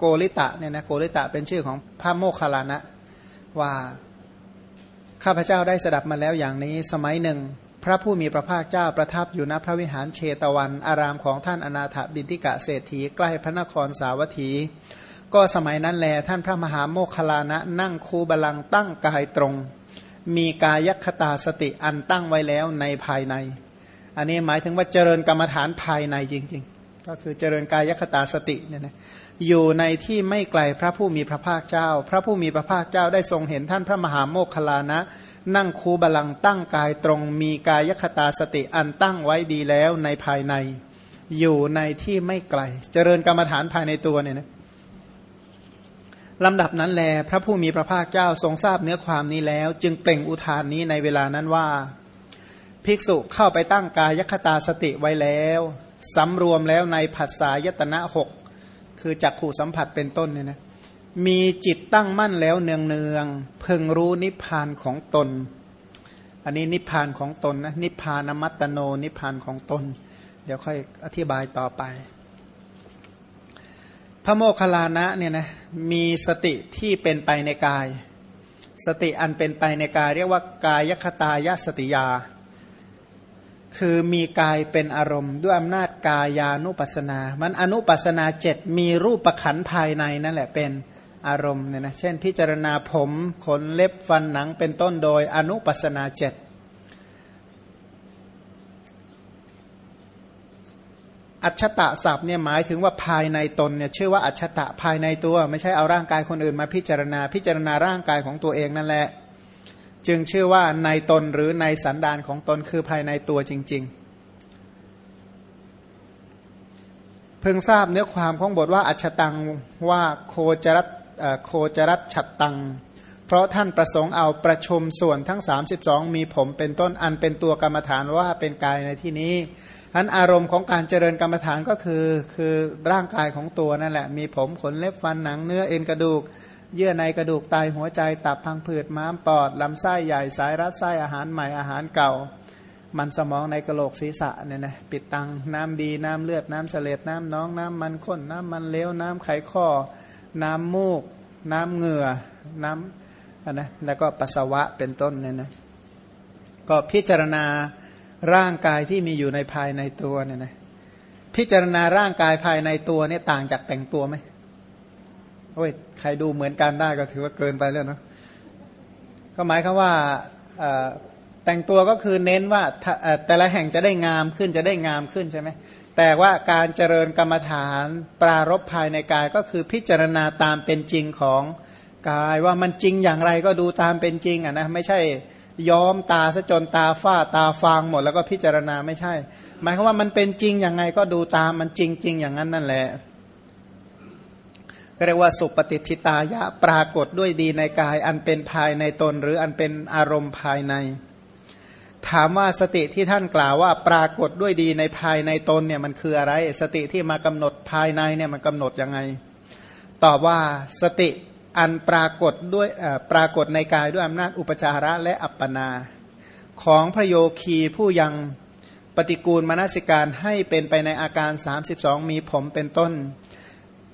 โกริตะเนี่ยนะโกริตะเป็นชื่อของพระโมคคัลลานะว่าข้าพเจ้าได้สดับมาแล้วอย่างนี้ สมัยหนึ่ง พระผู้มีพระภาคเจ้าประทับอยู่ณพระวิหารเชตวัน อารามของท่านอนาถบินทิกะเศรษฐีใกล้พระนครสาวัตถี ก็สมัยนั้นแลท่านพระมหาโมคคลานะนั่งคูบาลังตั้งกายตรง มีกายคตาสติอันตั้งไว้แล้วในภายใน อันนี้หมายถึงว่าเจริญกรรมฐานภายในจริง ๆ ก็คือเจริญกายคตาสติเนี่ยนะ อยู่ในที่ไม่ไกลพระผู้มีพระภาคเจ้า พระผู้มีพระภาคเจ้าได้ทรงเห็นท่านพระมหาโมคคลานะ นั่งคูบาลังตั้งกายตรงมีกายคตาสติอันตั้งไว้ดีแล้วในภายใน อยู่ในที่ไม่ไกล เจริญกรรมฐานภายในตัวเนี่ยนะลำดับนั้นแล พระผู้มีพระภาคเจ้าทรงทราบเนื้อความนี้แล้ว จึงเปล่งอุทานนี้ในเวลานั้นว่า ภิกษุเข้าไปตั้งกายคตาสติไว้แล้วสำรวมแล้วในผัสสายตนะหก คือจักขู่สัมผัสเป็นต้นเนี่ยนะมีจิตตั้งมั่นแล้วเนืองเนืองเพึงรู้นิพพานของตน อันนี้นิพพานของตนนะนิพพานมัตตโนนิพพานของตน เดี๋ยวค่อยอธิบายต่อไป พระโมคคัลลานะเนี่ยนะมีสติที่เป็นไปในกาย สติอันเป็นไปในกาย เรียกว่ากายคตายสติยา คือมีกายเป็นอารมณ์ ด้วยอำนาจกายานุปัสนา มันอนุปัสนาเจ็ดมีรูปประขันภายในนั่นแหละเป็นอารมณ์เนี่ยนะเช่น พิจารณาผมขนเล็บฟันหนังเป็นต้นโดยอนุปัสนาเจ็ดอัชตะศัพท์เนี่ยหมายถึงว่าภายในตนเนี่ยชื่อว่าอัชตะภายในตัว ไม่ใช่เอาร่างกายคนอื่นมาพิจารณาพิจารณาร่างกายของตัวเองนั่นแหละ จึงชื่อว่าในตนหรือในสันดานของตนคือภายในตัวจริง ๆ เพิ่งทราบเนื้อความของบทว่าอัชตังว่าโคจรัตโคจรัตฉัตตัง เพราะท่านประสงค์เอาประชุมส่วนทั้ง 32 มีผมเป็นต้นอันเป็นตัวกรรมฐานว่าเป็นกายในที่นี้อันอารมณ์ของการเจริญกรรมฐานก็คือคือร่างกายของตัวนั่นแหละ มีผมขนเล็บฟันหนังเนื้อเอ็นกระดูก เยื่อในกระดูกไตหัวใจตับพังผืดม้ามปอดลำไส้ใหญ่สายรัดไส้อาหารใหม่อาหารเก่า มันสมองในกระโหลกศีรษะเนี่ยนะปิดตังน้ำดีน้ำเลือดน้ำเสลดน้ำน้องน้ำมันข้นน้ำมันเลวน้ำไขข้อ น้ำมูก น้ำเหงื่อน้ำนะแล้วก็ปัสสาวะเป็นต้นเนี่ยนะก็พิจารณาร่างกายที่มีอยู่ในภายในตัวเนี่ยนะพิจารณาร่างกายภายในตัวเนี่ยต่างจากแต่งตัวไหมโอ้ย ใครดูเหมือนกันได้ก็ถือว่าเกินไปแล้วเนาะก็หมายคือว่าแต่งตัวก็คือเน้นว่าแต่ละแห่งจะได้งามขึ้นจะได้งามขึ้นใช่ไหมแต่ว่าการเจริญกรรมฐานปรารบภายในกายก็คือพิจารณาตามเป็นจริงของกายว่ามันจริงอย่างไรก็ดูตามเป็นจริงอะนะไม่ใช่ย้อมตาซะจนตาฝ้าตาฟางหมดแล้วก็พิจารณาไม่ใช่ หมายความว่ามันเป็นจริงอย่างไงก็ดูตามมันจริงจริงอย่างนั้นนั่นแหละ เรียกว่าสุปฏิทิตายะปรากฏด้วยดีในกายอันเป็นภายในตนหรืออันเป็นอารมณ์ภายใน ถามว่าสติที่ท่านกล่าวว่าปรากฏด้วยดีในภายในตนเนี่ยมันคืออะไร สติที่มากำหนดภายในเนี่ยมันกำหนดยังไง ตอบว่าสติอันปรากฏด้วยปรากฏในกายด้วยอำนาจอุปจาระและอัปปนา ของพระโยคีผู้ยังปฏิกูลมนสิการให้เป็นไปในอาการ 32 มีผมเป็นต้น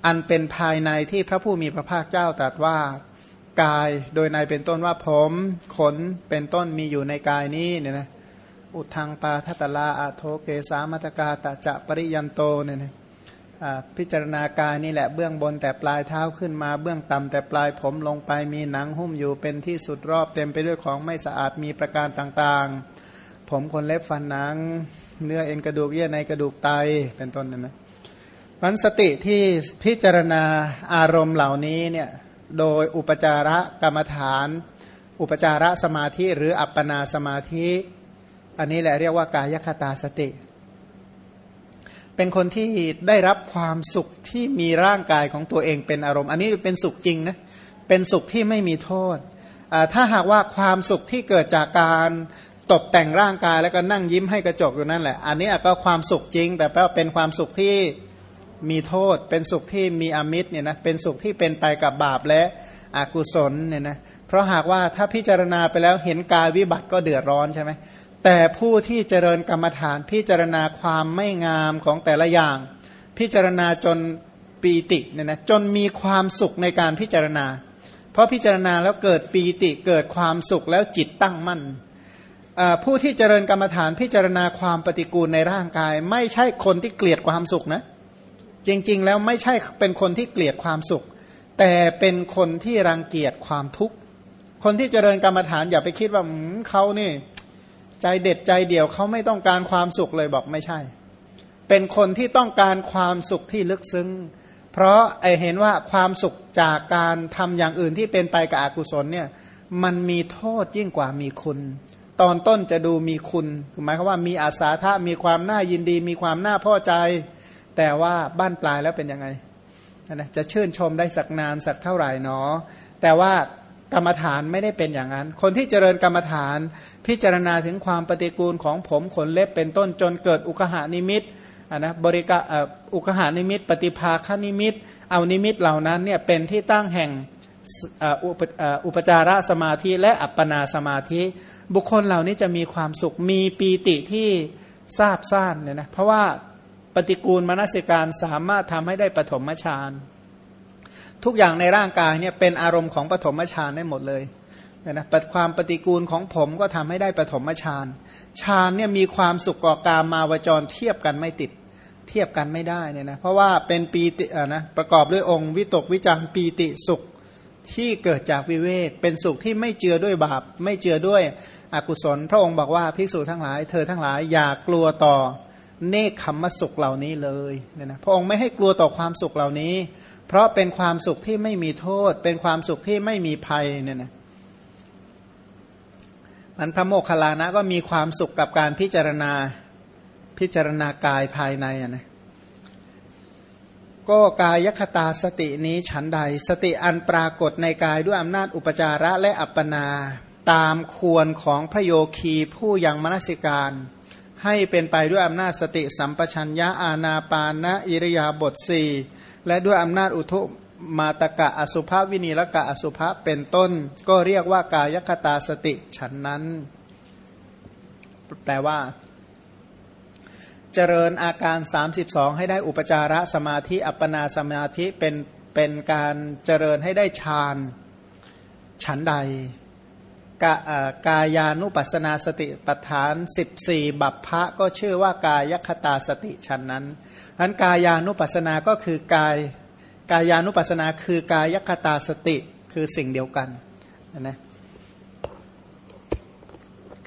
อันเป็นภายในที่พระผู้มีพระภาคเจ้าตรัสว่ากายโดยในเป็นต้นว่าผมขนเป็นต้นมีอยู่ในกายนี้เนี่ยนะอุทังปาทัตลาอาโทเกสามัตกาตะจะปริยันโตเนี่ยนะพิจารณากายนี่แหละเบื้องบนแต่ปลายเท้าขึ้นมาเบื้องต่ำแต่ปลายผมลงไปมีหนังหุ้มอยู่เป็นที่สุดรอบเต็มไปด้วยของไม่สะอาดมีประการต่างๆ ผมคนเล็บฟันหนัง เนื้อเอ็นกระดูกเยื่อในกระดูกไตเป็นต้นนะนะ มันสติที่พิจารณาอารมณ์เหล่านี้เนี่ยโดยอุปจาระกรรมฐาน อุปจาระสมาธิหรืออัปปนาสมาธิ อันนี้แหละเรียกว่ากายคตาสติ เป็นคนที่ได้รับความสุขที่มีร่างกายของตัวเองเป็นอารมณ์ อันนี้เป็นสุขจริงนะเป็นสุขที่ไม่มีโทษ ถ้าหากว่าความสุขที่เกิดจากการตกแต่งร่างกายแล้วก็นั่งยิ้มให้กระจกอยู่นั่นแหละ อันนี้ก็ความสุขจริง แต่ว่าเป็นความสุขที่ มีโทษ เป็นสุขที่มีอมิตรเนี่ยนะเป็นสุขที่เป็นไปกับบาปและอกุศลเนี่ยนะเพราะหากว่าถ้าพิจารณาไปแล้วเห็นกายวิบัติก็เดือดร้อนใช่ไหมแต่ผู้ที่เจริญกรรมฐานพิจารณาความไม่งามของแต่ละอย่าง พิจารณาจนปีติเนี่ยนะจนมีความสุขในการพิจารณา เพราะพิจารณาแล้วเกิดปีติเกิดความสุขแล้วจิตตั้งมั่นผู้ที่เจริญกรรมฐานพิจารณาความปฏิกูลในร่างกาย ไม่ใช่คนที่เกลียดความสุขนะ จริง ๆ แล้วไม่ใช่เป็นคนที่เกลียดความสุข แต่เป็นคนที่รังเกียจความทุกข์ คนที่เจริญกรรมฐานอย่าไปคิดว่าเขานี่ ใจเด็ดใจเดี่ยวเขาไม่ต้องการความสุขเลยบอกไม่ใช่ เป็นคนที่ต้องการความสุขที่ลึกซึ้ง เพราะไอเห็นว่าความสุขจากการทำอย่างอื่นที่เป็นไปกับอกุศลเนี่ย มันมีโทษยิ่งกว่ามีคุณตอนต้นจะดูมีคุณหมายความว่ามีอาสาทะมีความน่ายินดี มีความน่าพอใจ แต่ว่าบ้านปลายแล้วเป็นยังไงนะจะชื่นชมได้สักนานสักเท่าไหร่เนาะแต่ว่ากรรมฐานไม่ได้เป็นอย่างนั้น คนที่เจริญกรรมฐาน พิจารณาถึงความปฏิกูลของผมขนเล็บเป็นต้นจนเกิดอุคหานิมิตะนะบริกะอุคหานิมิต ปฏิภาคนิมิต เอานิมิตเหล่านั้นเนี่ยเป็นที่ตั้งแห่งอุปจารสมาธิและอัปปนาสมาธิ บุคคลเหล่านี้จะมีความสุขมีปีติที่ทราบซ่านเนี่ยนะเพราะว่า ปฏิกูลมนสิการสามารถทำให้ได้ปฐมฌานทุกอย่างในร่างกายเนี่ยเป็นอารมณ์ของปฐมฌานได้หมดเลยนะความปฏิกูลของผมก็ทำให้ได้ปฐมฌานฌานเนี่ยมีความสุขก่อกามมาวจรเทียบกันไม่ติด เทียบกันไม่ได้เนี่ยนะเพราะว่าเป็นปีตินะประกอบด้วยองค์วิตกวิจารปีติสุขที่เกิดจากวิเวกเป็นสุขที่ไม่เจือด้วยบาป ไม่เจือด้วยอกุศล พระองค์บอกว่าภิกษุทั้งหลาย เธอทั้งหลายอย่ากลัวต่อ เนคขมมสุขเหล่านี้เลยเนี่ยนะพระองค์ไม่ให้กลัวต่อความสุขเหล่านี้ เพราะเป็นความสุขที่ไม่มีโทษ เป็นความสุขที่ไม่มีภัยเนี่ยนะมันพระโมคคัลลานะก็มีความสุขกับการพิจารณาพิจารณากายภายในนะก็กายคตาสตินี้ฉันใด สติอันปรากฏในกายด้วยอำนาจอุปจาระและอัปปนา ตามควรของพระโยคีผู้ยังมนสิการ ให้เป็นไปด้วยอำนาจสติสัมปชัญญะอาณาปานะอิริยาบถสี่และด้วยอำนาจอุทุมาตกะอสุภาวินีละกะอสุภะเป็นต้น ก็เรียกว่ากายคตาสติฉันนั้น แปลว่า เจริญอาการ 32 ให้ได้อุปจาระสมาธิ อัปปนาสมาธิเป็นเป็นการเจริญให้ได้ฌานฉันใด กากายานุปัสนาสติปัฏฐาน 14 บัพพะก็ชื่อว่ากายคตาสติฉันนั้นอันกายานุปัสนาก็คือกายกายานุปัสนาคือกายคตาสติคือสิ่งเดียวกันนะ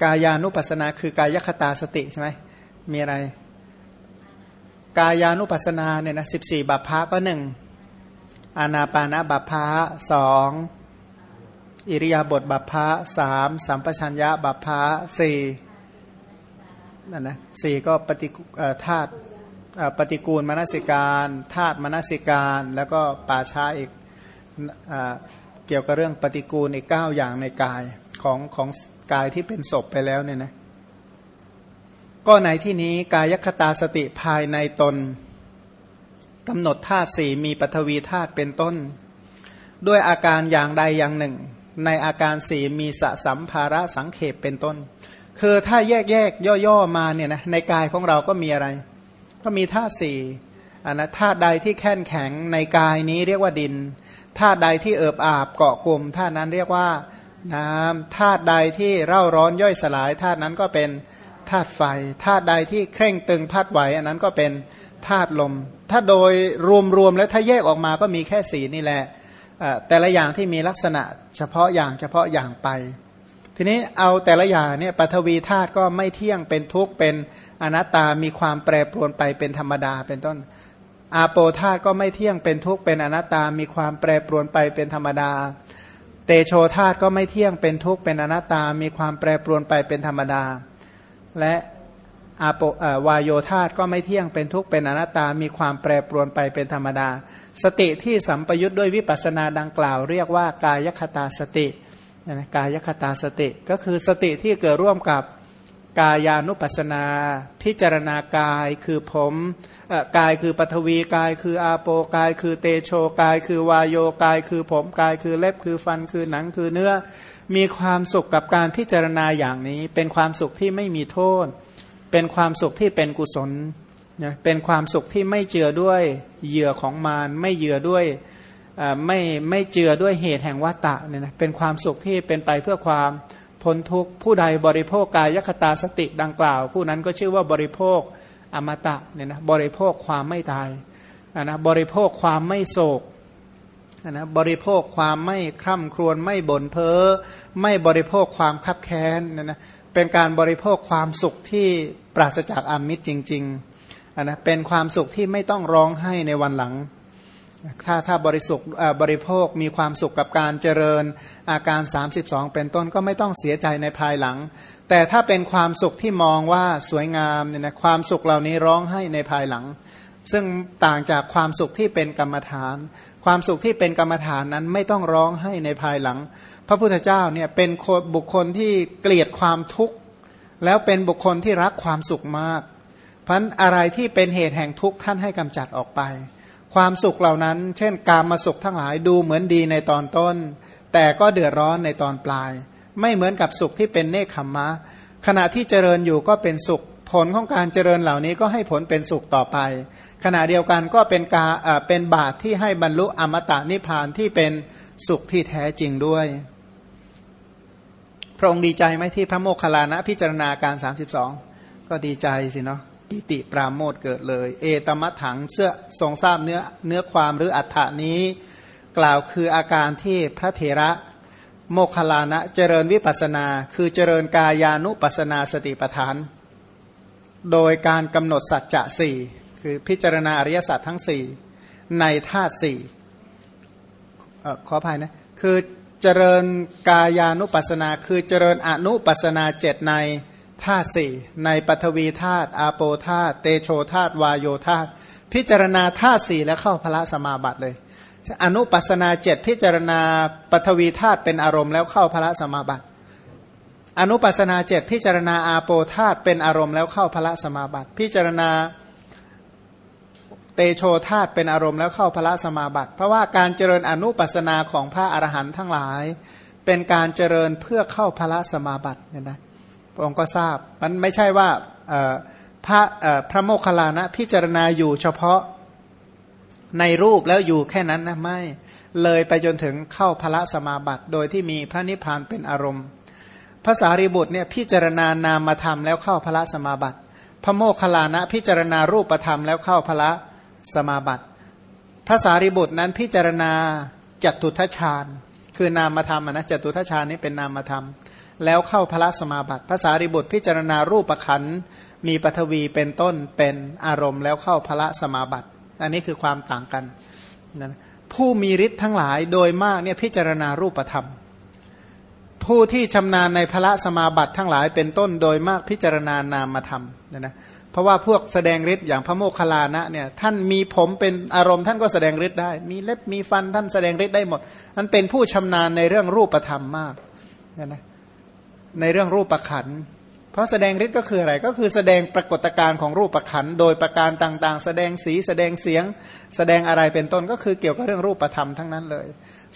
กายานุปัสนาคือกายคตาสติใช่ไหมมีอะไร กายานุปัสนาเนี่ยนะสิบสี่บัพพะก็หนึ่งอานาปานะบัพพะสอง อิริยาบถบัพพะสามสัมปชัญญะบัพพะสี่นั่นนะสี่ก็ปฏิธาตุปฏิกูลมนสิการธาตุมนสิการ แล้วก็ป่าช้าอีกอเกี่ยวกับเรื่องปฏิกูลอีกเก้าอย่างในกายของของกายที่เป็นศพไปแล้วเนี่ยนะก็ในที่นี้กายคตาสติภายในตนกำหนดธาตุสี่มีปฐวีธาตุเป็นต้น ด้วยอาการอย่างใดอย่างหนึ่ง ในอาการสี่มีสสัมภาระสังเขปเป็นต้น คือถ้าแยกแยกย่อๆมาเนี่ยนะในกายของเราก็มีอะไร ก็มีธาตุสี่อันนะธาตุใดที่แข็งแข็งในกายนี้เรียกว่าดินธาตุใดที่เอิบอาบเกาะกลุ่มธาตุนั้นเรียกว่าน้ำธาตุใดที่เร่าร้อนย่อยสลายธาตุนั้นก็เป็นธาตุไฟธาตุใดที่เคร่งตึงพัดไหวอันนั้นก็เป็นธาตุลม ถ้าโดยรวมๆแล้วถ้าแยกออกมาก็มีแค่สีนี่แหละแต่ละอย่างที่มีลักษณะ เฉพาะอย่างเฉพาะอย่างไป ทีนี้เอาแต่ละอย่างเนี่ยปฐวีธาตุก็ไม่เที่ยงเป็นทุกข์เป็นอนัตตามีความแปรปรวนไปเป็นธรรมดาเป็นต้น อาโปธาตก็ไม่เที่ยงเป็นทุกข์เป็นอนัตตามีความแปรปรวนไปเป็นธรรมดา เตโชธาตก็ไม่เที่ยงเป็นทุกข์เป็นอนัตตามีความแปรปรวนไปเป็นธรรมดา และอาโปวายโยธาตก็ไม่เที่ยงเป็นทุกข์เป็นอนัตตามีความแปรปรวนไปเป็นธรรมดา สติที่สัมปยุทธ์ด้วยวิปัสสนาดังกล่าว เรียกว่ากายคตาสติกายคตาสติ ก็คือสติที่เกิดร่วมกับกายานุปัสนา พิจารณากายคือผมกายคือปฐวีกายคืออาโปกาย คือเตโชกาย คือวายโยกาย คือผมกาย คือเล็บคือฟันคือหนังคือเนื้อ มีความสุขกับการพิจารณาอย่างนี้ เป็นความสุขที่ไม่มีโทษ เป็นความสุขที่เป็นกุศล นะเป็นความสุขที่ไม่เจือด้วยเหยื่อของมารไม่เยื่อด้วยไม่ไม่เจือด้วยเหตุแห่งวัตตะเนี่ยนะเป็นความสุขที่เป็นไปเพื่อความพ้นทุกข์ผู้ใดบริโภคกายคตาสติดังกล่าว ผู้นั้นก็ชื่อว่าบริโภคอมตะเนี่ยนะบริโภคความไม่ตายนะบริโภคความไม่โศกนะบริโภคความไม่คร่ำครวญไม่บ่นเพ้อไม่บริโภคความคับแค้นเนี่ยนะเป็นการบริโภคความสุขที่ปราศจากอมิตรจริง ๆ นนะเป็นความสุขที่ไม่ต้องร้องไห้ในวันหลัง ถ้าถ้าบริสุขบริโภคมีความสุขกับการเจริญอาการ 32 เป็นต้นก็ไม่ต้องเสียใจในภายหลัง แต่ถ้าเป็นความสุขที่มองว่าสวยงามเนี่ยนะความสุขเหล่านี้ร้องให้ในภายหลัง ซึ่งต่างจากความสุขที่เป็นกรรมฐาน ความสุขที่เป็นกรรมฐานนั้นไม่ต้องร้องให้ในภายหลัง พระพุทธเจ้าเนี่ยเป็นบุคคลที่เกลียดความทุกข์แล้วเป็นบุคคลที่รักความสุขมาก พราะอะไรที่เป็นเหตุแห่งทุกข์ท่านให้กำจัดออกไป ความสุขเหล่านั้น เช่น การมาสุขทั้งหลายดูเหมือนดีในตอนต้น แต่ก็เดือดร้อนในตอนปลาย ไม่เหมือนกับสุขที่เป็นเนคขมมะ ขณะที่เจริญอยู่ก็เป็นสุข ผลของการเจริญเหล่านี้ก็ให้ผลเป็นสุขต่อไป ขณะเดียวกันก็เป็นกาเป็นบาตที่ให้บรรลุอมตะนิพพานที่เป็นสุขที่แท้จริงด้วย พระองค์ดีใจไหมที่พระโมคคัลลานะพิจารณาการ 32 ก็ดีใจสิเนาะ ปิติปราโมทเกิดเลย เอตมะถังเสื้อทรงทราบเนื้อเนื้อความหรืออัฏฐานี้ กล่าวคืออาการที่พระเถระโมคคลานะเจริญวิปัสนา คือเจริญกายานุปัสนาสติปทาน โดยการกำหนดสัจจะสี่คือพิจารณาอริยสัจทั้งสี่ในธาตุสี่ขออภัยนะคือเจริญกายานุปัสนา คือเจริญอนุปัสนาเจ็ดใน ธาตุสี่ในปฐวีธาตุอาโปธาตุเตโชธาตุวายโยธาตุพิจารณาธาตุสี่แล้วเข้าพระสมาบัติเลยอนุปัสนาเจ็ดพิจารณาปฐวีธาตุเป็นอารมณ์แล้วเข้าพระสมาบัติ อนุปัสนาเจ็ดพิจารณาอาโปธาตุเป็นอารมณ์แล้วเข้าพระสมาบัติ พิจารณาเตโชธาตุเป็นอารมณ์แล้วเข้าพระสมาบัติ เพราะว่าการเจริญอนุปัสนาของพระอรหันต์ทั้งหลาย เป็นการเจริญเพื่อเข้าพระสมาบัติเนี่ยนะ พระองค์ก็ทราบ มันไม่ใช่ว่าพระพระโมคคัลลานะพิจารณาอยู่เฉพาะในรูปแล้วอยู่แค่นั้นนะไม่ เลยไปจนถึงเข้าพระสมาบัติ โดยที่มีพระนิพพานเป็นอารมณ์ภาษารีบุตรเนี่ยพิจารณานามธรรมแล้วเข้าพระสมาบัติ พระโมคคัลลานะพิจารณารูปธรรมแล้วเข้าพระสมาบัติภาษารีบุตรนั้นพิจารณาจตุทัชฌานคือนามธรรมนะจตุทัชฌานนี้เป็นนามธรรม แล้วเข้าพระสมาบัติภาษาริบุตรพิจารณารูปขันมีปฐวีเป็นต้นเป็นอารมณ์แล้วเข้าพระสมาบัติ อันนี้คือความต่างกันนะผู้มีฤทธิ์ทั้งหลายโดยมากเนี่ยพิจารณารูปธรรม ผู้ที่ชำนาญในพระสมาบัติทั้งหลายเป็นต้นโดยมากพิจารณานามธรรมนะนะเพราะว่าพวกแสดงฤทธิ์อย่างพระโมคคัลลานะเนี่ยท่านมีผมเป็นอารมณ์ท่านก็แสดงฤทธิ์ได้ มีเล็บมีฟันท่านแสดงฤทธิ์ได้หมดมันเป็นผู้ชำนาญในเรื่องรูปธรรมมากนะนะ ในเรื่องรูปประขัน เพราะแสดงฤทธิ์ก็คืออะไร ก็คือแสดงปรากฏการณ์ของรูปประขัน โดยประการต่างๆ แสดงสีแสดงเสียง แสดงอะไรเป็นต้นก็คือเกี่ยวกับเรื่องรูปธรรมทั้งนั้นเลย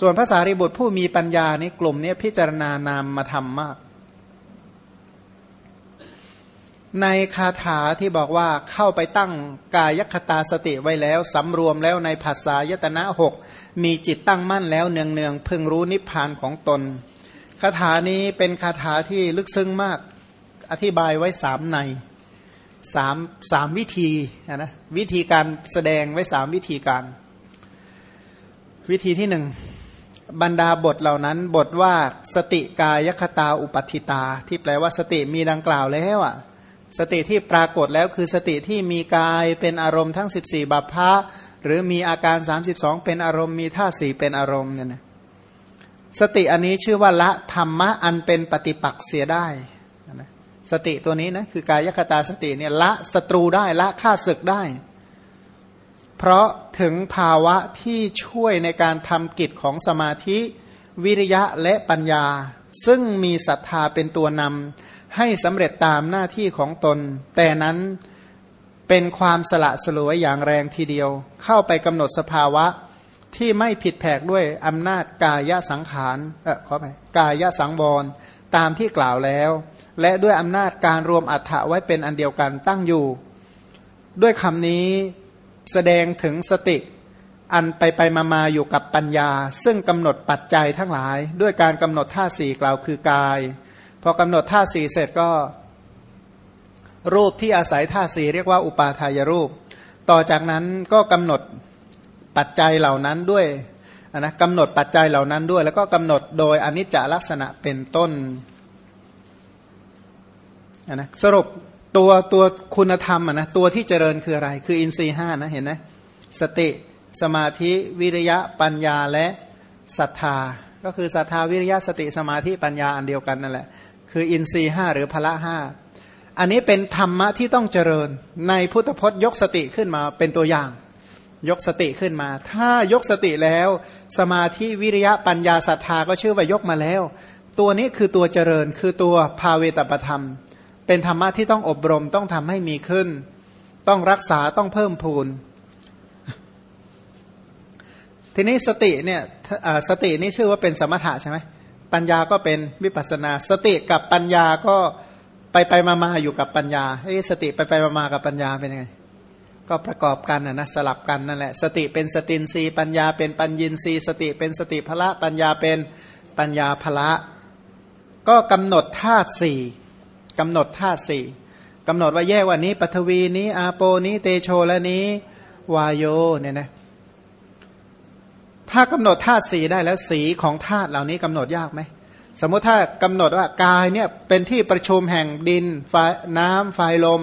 ส่วนภาษาริบุตรผู้มีปัญญานี้กลุ่มนี้พิจารณานามมาทำมาก ในคาถาที่บอกว่าเข้าไปตั้งกายคตาสติไว้แล้วสำรวมแล้วในภาษายตนะหกมีจิตตั้งมั่นแล้วเนืองๆพึงรู้นิพพานของตน คาถานี้เป็นคาถาที่ลึกซึ้งมาก อธิบายไว้สามในสามสามวิธีนะวิธีการแสดงไว้สามวิธีการ วิธีที่หนึ่งบรรดาบทเหล่านั้น บทว่าสติกายคตาอุปัติตา ที่แปลว่าสติมีดังกล่าวแล้วอะสติที่ปรากฏแล้วคือสติที่มีกายเป็นอารมณ์ทั้ง 14 บัพพะหรือมีอาการ 32 เป็นอารมณ์มีท่าสี่เป็นอารมณ์เนี่ยนะ สติอันนี้ชื่อว่าละธรรมะอันเป็นปฏิปักษ์เสียได้นะสติตัวนี้นะคือกายคตาสติเนี่ยละศัตรูได้ละฆ่าศึกได้ เพราะถึงภาวะที่ช่วยในการทำกิจของสมาธิ วิริยะและปัญญา ซึ่งมีศรัทธาเป็นตัวนำให้สำเร็จตามหน้าที่ของตน แต่นั้นเป็นความสละสลวยอย่างแรงทีเดียว เข้าไปกำหนดสภาวะ ที่ไม่ผิดแผกด้วยอำนาจกายสังขารเออขอไปกายสังวรตามที่กล่าวแล้ว และด้วยอำนาจการรวมอัฏฐะไว้เป็นอันเดียวกันตั้งอยู่ ด้วยคำนี้แสดงถึงสติ อันไปไปมามาอยู่กับปัญญา ซึ่งกำหนดปัจจัยทั้งหลาย ด้วยการกำหนดท่าสี่กล่าวคือกาย พอกำหนดท่าสี่เสร็จก็ รูปที่อาศัยท่าสี่เรียกว่าอุปาทายรูป ต่อจากนั้นก็กำหนด ปัจจัยเหล่านั้นด้วยนะกำหนดปัจจัยเหล่านั้นด้วย แล้วก็กำหนดโดยอนิจจลักษณะเป็นต้นนะสรุปตัวตัวคุณธรรมนะตัวที่เจริญคืออะไร คืออินทรีห้านะเห็นไหมสติสมาธิวิริยะปัญญาและศรัทธา ก็คือศรัทธาวิริยะสติสมาธิปัญญาอันเดียวกันนั่นแหละคืออินทรีห้าหรือพละห้าอันนี้เป็นธรรมะที่ต้องเจริญในพุทธพจน์ยกสติขึ้นมาเป็นตัวอย่าง ยกสติขึ้นมา ถ้ายกสติแล้ว สมาธิวิริยะปัญญาศรัทธาก็ชื่อว่ายกมาแล้ว ตัวนี้คือตัวเจริญคือตัวภาเวตประธรรม เป็นธรรมะที่ต้องอบรมต้องทำให้มีขึ้น ต้องรักษาต้องเพิ่มพูน ทีนี้สติเนี่ยสตินี่ชื่อว่าเป็นสมถะใช่ไหมปัญญาก็เป็นวิปัสนา สติกับปัญญาก็ไปไปมามาอยู่กับปัญญาไอ้สติไปไปมามากับปัญญาเป็นยังไง ก็ประกอบกันนะนะสลับกันนั่นแหละสติเป็นสตินรีปัญญาเป็นปัญญินรีสติเป็นสติพละปัญญาเป็นปัญญาพละ ก็กำหนดธาตุสี่กำหนดธาตุสี่กำหนดว่าแยกว่านี้ปฐวีนี้ อาโปนี้เตโชและนี้วายโยเนี่ยนะถ้ากำหนดธาตุสีได้แล้วสีของธาตุเหล่านี้กำหนดยากไหมสมมติถ้ากำหนดว่ากายเนี่ยเป็นที่ประชุมแห่งดินไฟน้ำไฟลม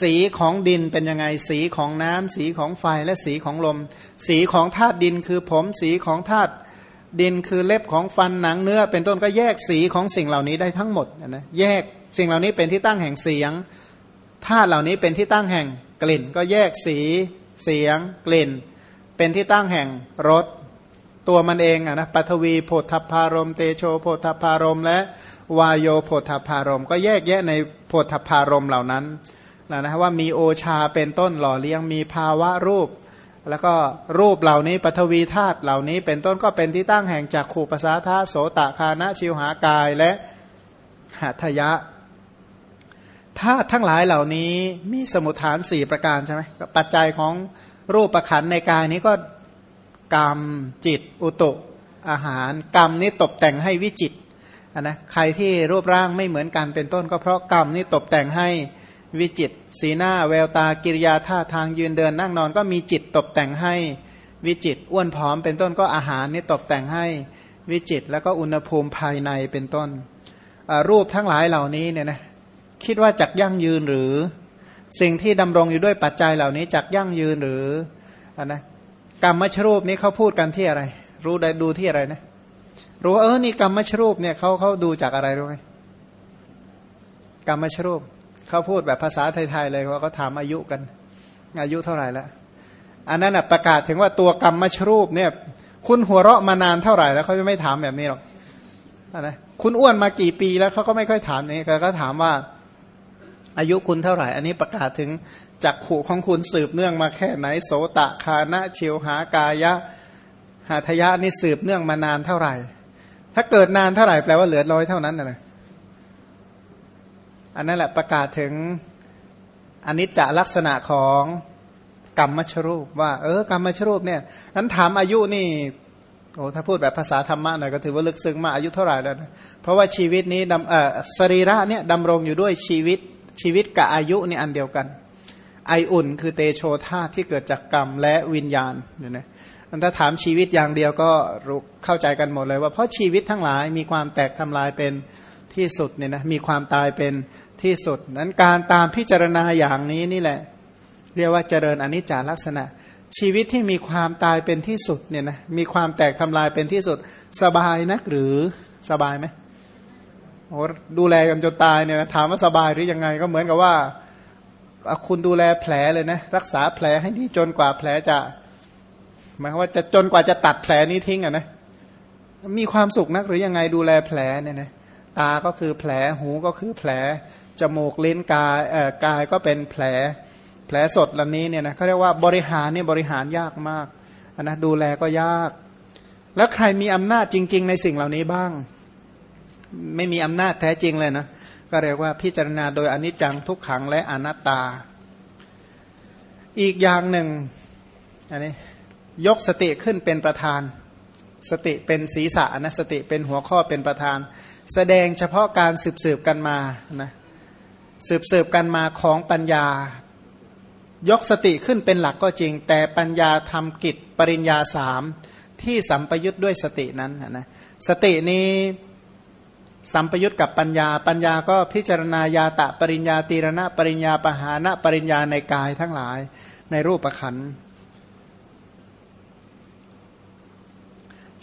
สีของดินเป็นยังไง สีของน้ำสีของไฟและสีของลม สีของธาตุดินคือผมสีของธาตุดินคือเล็บของฟันหนังเนื้อ เป็นต้นก็แยกสีของสิ่งเหล่านี้ได้ทั้งหมดนะแยกสิ่งเหล่านี้เป็นที่ตั้งแห่งเสียงธาตุเหล่านี้เป็นที่ตั้งแห่งกลิ่น ก็แยกสีเสียง กลิ่น เป็นที่ตั้งแห่งรสตัวมันเองอะนะปัทวีโพธพารมเตโชโพธพารมและวายโยโพธพารม ก็แยกแยะในโพธพารมเหล่านั้น นะนะว่ามีโอชาเป็นต้นหล่อเลี้ยงมีภาวะรูป แล้วก็รูปเหล่านี้ปัทวีธาตุเหล่านี้เป็นต้นก็เป็นที่ตั้งแห่งจากขู่ภาษาธาโสตคานะชิวหากายและหัตยะธาตุทั้งหลายเหล่านี้มีสมุทฐานสี่ประการใช่ไหมปัจจัยของรูปประขันในกายนี้ก็กรรมจิต อุตุอาหาร กรรมนี้ตกแต่งให้วิจิตนะใครที่รูปร่างไม่เหมือนกันเป็นต้นก็เพราะกรรมนี้ตกแต่งให้ วิจิต สีหน้าแววตากิริยาท่าทางยืนเดินนั่งนอนก็มีจิตตกแต่งให้วิจิตอ้วนผอมเป็นต้นก็อาหารนี่ตกแต่งให้วิจิตแล้วก็อุณหภูมิภายในเป็นต้น รูปทั้งหลายเหล่านี้เนี่ยนะคิดว่าจักยั่งยืนหรือ สิ่งที่ดำรงอยู่ด้วยปัจจัยเหล่านี้จักยั่งยืนหรืออนนะกรรมมชรูปนี้เขาพูดกันที่อะไร รู้ได้ดูที่อะไรนะรู้เออนี่กรรมมชรูปเนี่ยเขาเขาดูจากอะไรรู้ไหมกรรมมชรูป เขาพูดแบบภาษาไทยๆเลยว่าเขาถามอายุกัน อายุเท่าไหร่แล้วอันนั้นประกาศถึงว่าตัวกรรมมชรูปเนี่ย คุณหัวเราะมานานเท่าไหร่แล้วเขาจะไม่ถามแบบนี้หรอกนะคุณอ้วนมากี่ปีแล้วเขาก็ไม่ค่อยถามนี้ก็ถามว่า อายุคุณเท่าไหร่ อันนี้ประกาศถึงจักขู่ของคุณสืบเนื่องมาแค่ไหน โสตะคานะเชียวหากายะหาทยะนี่สืบเนื่องมานานเท่าไหร่ ถ้าเกิดนานเท่าไหร่แปลว่าเหลือร้อยเท่านั้นอะไร อันนั้นแหละประกาศถึงอนิจจลักษณะของกรรมมชรูปว่าเออกรรมมชรูปเนี่ยนั้นถามอายุนี่โอ้ถ้าพูดแบบภาษาธรรมะหน่อยก็ถือว่าลึกซึ้งมากอายุเท่าไหร่แล้วนะเพราะว่าชีวิตนี้ดำเออสรีระเนี่ยดำรงอยู่ด้วยชีวิตชีวิตกับอายุนี่อันเดียวกัน ไออุ่นคือเตโชธาที่เกิดจากกรรมและวิญญาณเนี่ยนะถ้าถามชีวิตอย่างเดียวก็รู้เข้าใจกันหมดเลยว่าเพราะชีวิตทั้งหลายมีความแตกทำลายเป็น ที่สุดเนี่ยนะมีความตายเป็นที่สุด นั้นการตามพิจารณาอย่างนี้นี่แหละ เรียกว่าเจริญอนิจจาลักษณะ ชีวิตที่มีความตายเป็นที่สุดเนี่ยนะมีความแตกทำลายเป็นที่สุด สบายนักหรือสบายไหมโอ้ดูแลกันจนตายเนี่ยถามว่าสบายหรือยังไงก็เหมือนกับว่า คุณดูแลแผลเลยนะรักษาแผลให้ดีจนกว่าแผลจะหมายว่าจะจนกว่าจะตัดแผลนี้ทิ้งอะนะมีความสุขนักหรือยังไงดูแลแผลเนี่ยนะ ตาก็คือแผลหูก็คือแผล จมูกลิ้นกายเอ่อกายก็เป็นแผล แผลสดเหล่านี้เนี่ยนะเขาเรียกว่าบริหารเนี่ยบริหารยากมากนะดูแลก็ยาก แล้วใครมีอำนาจจริง ๆ ในสิ่งเหล่านี้บ้าง ไม่มีอำนาจแท้จริงเลยนะก็เรียกว่าพิจารณาโดยอนิจจังทุกขังและอนัตตา อีกอย่างหนึ่งอันนี้ยกสติขึ้นเป็นประธาน สติเป็นศีรษะนะสติเป็นหัวข้อเป็นประธาน แสดงเฉพาะการสืบสืบกันมานะสืบสืบกันมาของปัญญา ยกสติขึ้นเป็นหลักก็จริง แต่ปัญญาทำกิจปริญญาสามที่สัมปยุทธ์ด้วยสตินั้นนะสตินี้สัมปยุทธ์กับปัญญา ปัญญาก็พิจารณายาตะปริญญาตีรณะปริญญาปหานะปริญญาในกายทั้งหลายในรูปขันธ์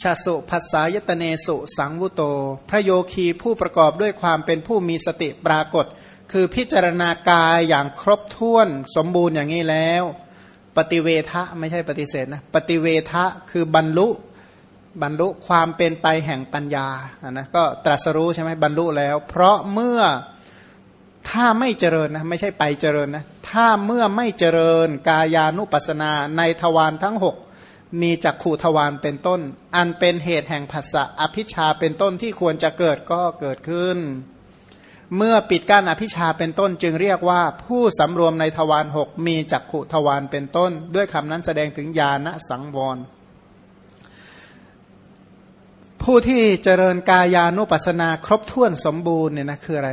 ชาสุภัสสายตเนสุ สังวุโต พระโยคีผู้ประกอบด้วยความเป็นผู้มีสติปรากฏ คือพิจารณากายอย่างครบถ้วนสมบูรณ์อย่างนี้แล้ว ปฏิเวทะไม่ใช่ปฏิเสธนะปฏิเวทะคือบรรลุบรรลุความเป็นไปแห่งปัญญานะก็ตรัสรู้ใช่ไหมบรรลุแล้ว เพราะเมื่อถ้าไม่เจริญนะไม่ใช่ไปเจริญนะถ้าเมื่อไม่เจริญกายานุปัสนาในทวารทั้งหก มีจักขู่ทวารเป็นต้น อันเป็นเหตุแห่งภาษะอภิชาเป็นต้นที่ควรจะเกิดก็เกิดขึ้น เมื่อปิดกั้นอภิชาเป็นต้นจึงเรียกว่าผู้สำรวมในทวารหกมีจักขุทวารเป็นต้น ด้วยคำนั้นแสดงถึงญาณสังวร ผู้ที่เจริญกายานุปัสสนาครบถ้วนสมบูรณ์เนี่ยนะคืออะไร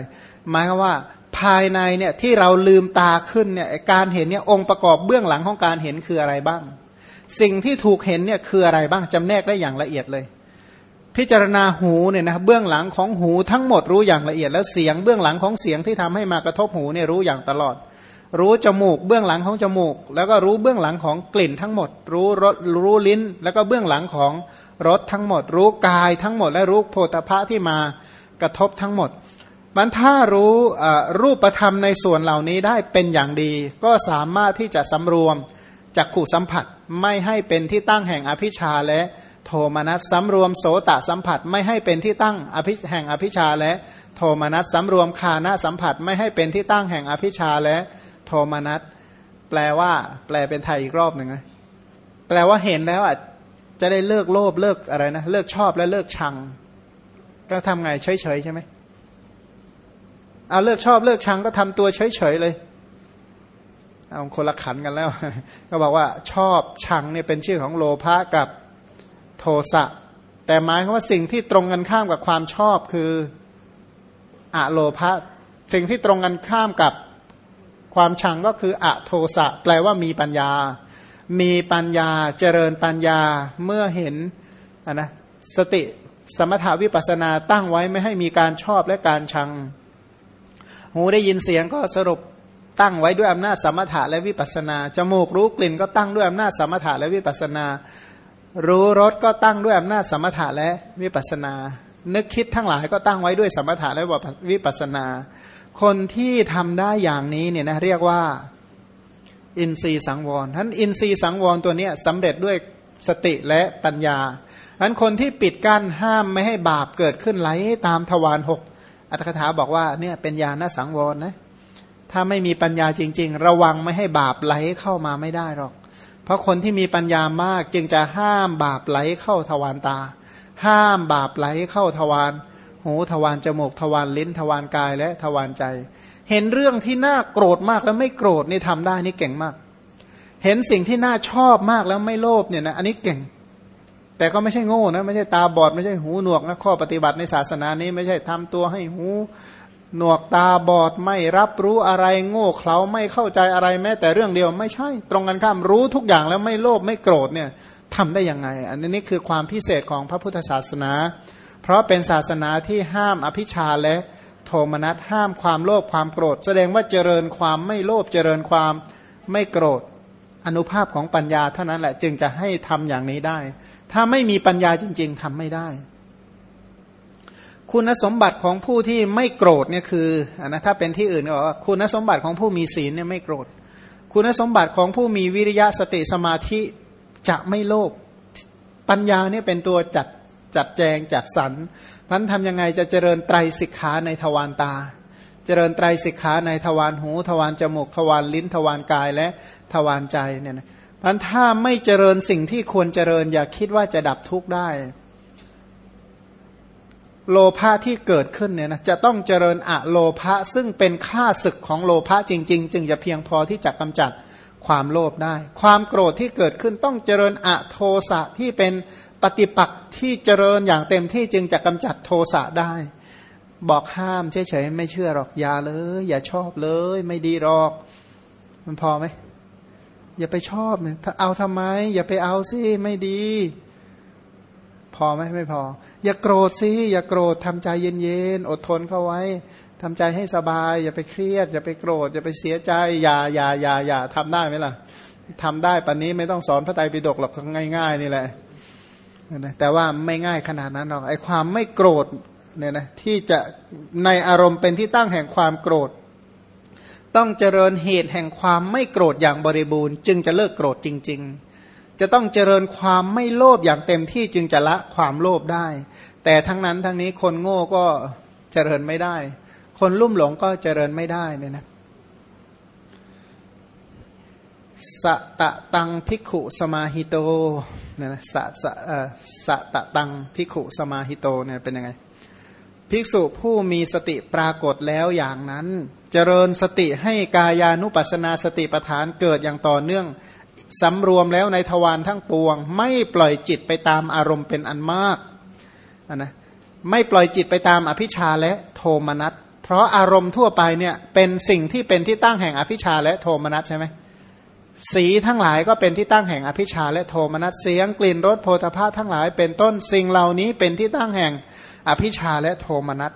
หมายว่าภายในเนี่ยที่เราลืมตาขึ้นเนี่ยการเห็นเนี่ยองค์ประกอบเบื้องหลังของการเห็นคืออะไรบ้าง สิ่งที่ถูกเห็นเนี่ยคืออะไรบ้างจำแนกได้อย่างละเอียดเลย พิจารณาหูเนี่ยนะเบื้องหลังของหูทั้งหมดรู้อย่างละเอียด แล้วเสียงเบื้องหลังของเสียงที่ทำให้มากระทบหูเนี่ยรู้อย่างตลอด รู้จมูกเบื้องหลังของจมูก แล้วก็รู้เบื้องหลังของกลิ่นทั้งหมด รู้รสรู้ลิ้น แล้วก็เบื้องหลังของรสทั้งหมด รู้กายทั้งหมด และรู้โพธพะที่มากระทบทั้งหมดมันถ้ารู้รูปธรรมในส่วนเหล่านี้ได้เป็นอย่างดี ก็สามารถที่จะสำรวมจักขู่สัมผัส ไม่ให้เป็นที่ตั้งแห่งอภิชาและโทมนัสสำรวมโสตสัมผัส ไม่ให้เป็นที่ตั้งอภิแห่งอภิชาและ โทมนัสสำรวมคานะสัมผัส ไม่ให้เป็นที่ตั้งแห่งอภิชาและ โทมนัสแปลว่า แปลเป็นไทยอีกรอบหนึ่งนะแปลว่าเห็นแล้วอะจะได้เลิกโลภเลิกอะไรนะเลิกชอบและเลิกชัง ก็ทำไงเฉยๆใช่ไหมเอาเลิกชอบเลิกชังก็ทำตัวเฉยๆเลย เอาคนละขันกันแล้ว ก็บอกว่าชอบชังเนี่ยเป็นชื่อของโลภะกับโทสะแต่หมายความว่าสิ่งที่ตรงกันข้ามกับความชอบคืออะโลภะสิ่งที่ตรงกันข้ามกับความชังก็คืออะโทสะแปลว่ามีปัญญา มีปัญญาเจริญปัญญาเมื่อเห็นนะสติสมถาวิปัสนาตั้งไว้ไม่ให้มีการชอบและการชัง หูได้ยินเสียงก็สรุป ตั้งไว้ด้วยอำนาจสมถะและวิปัสนา จมูกรู้กลิ่นก็ตั้งด้วยอำนาจสมถะและวิปัสนา รู้รสก็ตั้งด้วยอำนาจสมถะและวิปัสนา นึกคิดทั้งหลายก็ตั้งไว้ด้วยสมถะและวิปัสนา คนที่ทำได้อย่างนี้เนี่ยนะเรียกว่าอินทรีย์สังวรท่านอินทรีย์สังวรตัวนี้สำเร็จด้วยสติและปัญญาท่านคนที่ปิดกั้นห้ามไม่ให้บาปเกิดขึ้นไหลตามทวารหกอัตถกถาบอกว่าเนี่ยเป็นญาณสังวรนะ ถ้าไม่มีปัญญาจริง ๆ ระวังไม่ให้บาปไหลเข้ามาไม่ได้หรอก เพราะคนที่มีปัญญามากจึงจะห้ามบาปไหลเข้าทวารตา ห้ามบาปไหลเข้าทวารหูทวารจมูกทวารลิ้นทวารกายและทวารใจ เห็นเรื่องที่น่าโกรธมากแล้วไม่โกรธนี่ทำได้นี่เก่งมาก เห็นสิ่งที่น่าชอบมากแล้วไม่โลภเนี่ยนะอันนี้เก่ง แต่ก็ไม่ใช่โง่นะไม่ใช่ตาบอดไม่ใช่หูหนวกนะข้อปฏิบัติในศาสนานี้ ไม่ใช่ทำตัวให้หู หนวกตาบอดไม่รับรู้อะไรโง่เขลาไม่เข้าใจอะไรแม้แต่เรื่องเดียวไม่ใช่ ตรงกันข้ามรู้ทุกอย่างแล้วไม่โลภไม่โกรธเนี่ยทำได้ยังไง อันนี้คือความพิเศษของพระพุทธศาสนา เพราะเป็นศาสนาที่ห้ามอภิชาและโทมนัสห้ามความโลภความโกรธ แสดงว่าเจริญความไม่โลภเจริญความไม่โกรธ อนุภาพของปัญญาเท่านั้นแหละจึงจะให้ทำอย่างนี้ได้ ถ้าไม่มีปัญญาจริง ๆทำไม่ได้ คุณสมบัติของผู้ที่ไม่โกรธเนี่ยคืออนนะถ้าเป็นที่อื่นก็บอกว่าคุณสมบัติของผู้มีศีลเนี่ยไม่โกรธ คุณสมบัติของผู้มีวิริยะสติสมาธิจะไม่โลภปัญญาเนี่ยเป็นตัวจัดจัดแจงจัดสรรพันทำยังไงจะเจริญไตรสิกขาในทวารตา เจริญไตรสิกขาในทวารหู ทวารจมูก ทวารลิ้น ทวารกายและทวารใจเนี่ยนะพันถ้าไม่เจริญสิ่งที่ควรเจริญอย่าคิดว่าจะดับทุกข์ได้ โลภะที่เกิดขึ้นเนี่ยนะจะต้องเจริญอะโลภะซึ่งเป็นค่าศึกของโลภะจริง ๆ จึงจะเพียงพอที่จะกำจัดความโลภได้ ความโกรธที่เกิดขึ้นต้องเจริญอะโทสะที่เป็นปฏิปักษ์ที่เจริญอย่างเต็มที่จึงจะกำจัดโทสะได้ บอกห้ามเฉยๆไม่เชื่อหรอกอย่าเลย อย่าชอบเลย ไม่ดีหรอก มันพอไหมอย่าไปชอบเนี่ยถ้าเอาทำไม อย่าไปเอาสิไม่ดี พอไหมไม่พอ อย่าโกรธสิอย่าโกรธทำใจเย็นๆอดทนเข้าไว้ทำใจให้สบาย อย่าไปเครียด อย่าไปโกรธ อย่าไปเสียใจ อย่าอย่าอย่าอย่าทำได้ไหมล่ะทำได้ปันนี้ไม่ต้องสอนพระไตรปิฎกหรอกง่าย ๆ นี่แหละแต่ว่าไม่ง่ายขนาดนั้นหรอกไอ้ความไม่โกรธเนี่ยนะที่จะในอารมณ์เป็นที่ตั้งแห่งความโกรธ ต้องเจริญเหตุแห่งความไม่โกรธอย่างบริบูรณ์ จึงจะเลิกโกรธจริง ๆ จะต้องเจริญความไม่โลภอย่างเต็มที่จึงจะละความโลภได้ แต่ทั้งนั้นทั้งนี้คนโง่ก็เจริญไม่ได้ คนลุ่มหลงก็เจริญไม่ได้เนี่ยนะสะตะตังพิกขุสมาหิโตเนี่ยนะสะสะสะตะตังพิกขุสมาหิโตเนี่ยเป็นยังไงภิกษุผู้มีสติปรากฏแล้วอย่างนั้น เจริญสติให้กายานุปัสนาสติปทานเกิดอย่างต่อเนื่อง สำรวมแล้วในทวารทั้งปวง ไม่ปล่อยจิตไปตามอารมณ์เป็นอันมากนะไม่ปล่อยจิตไปตามอภิชาและโทมนัสเพราะอารมณ์ทั่วไปเนี่ยเป็นสิ่งที่เป็นที่ตั้งแห่งอภิชาและโทมนัสใช่ไหมสีทั้งหลายก็เป็นที่ตั้งแห่งอภิชาและโทมนัสเสียงกลิ่นรสโพธาภาทั้งหลายเป็นต้นสิ่งเหล่านี้เป็นที่ตั้งแห่งอภิชาและโทมนัส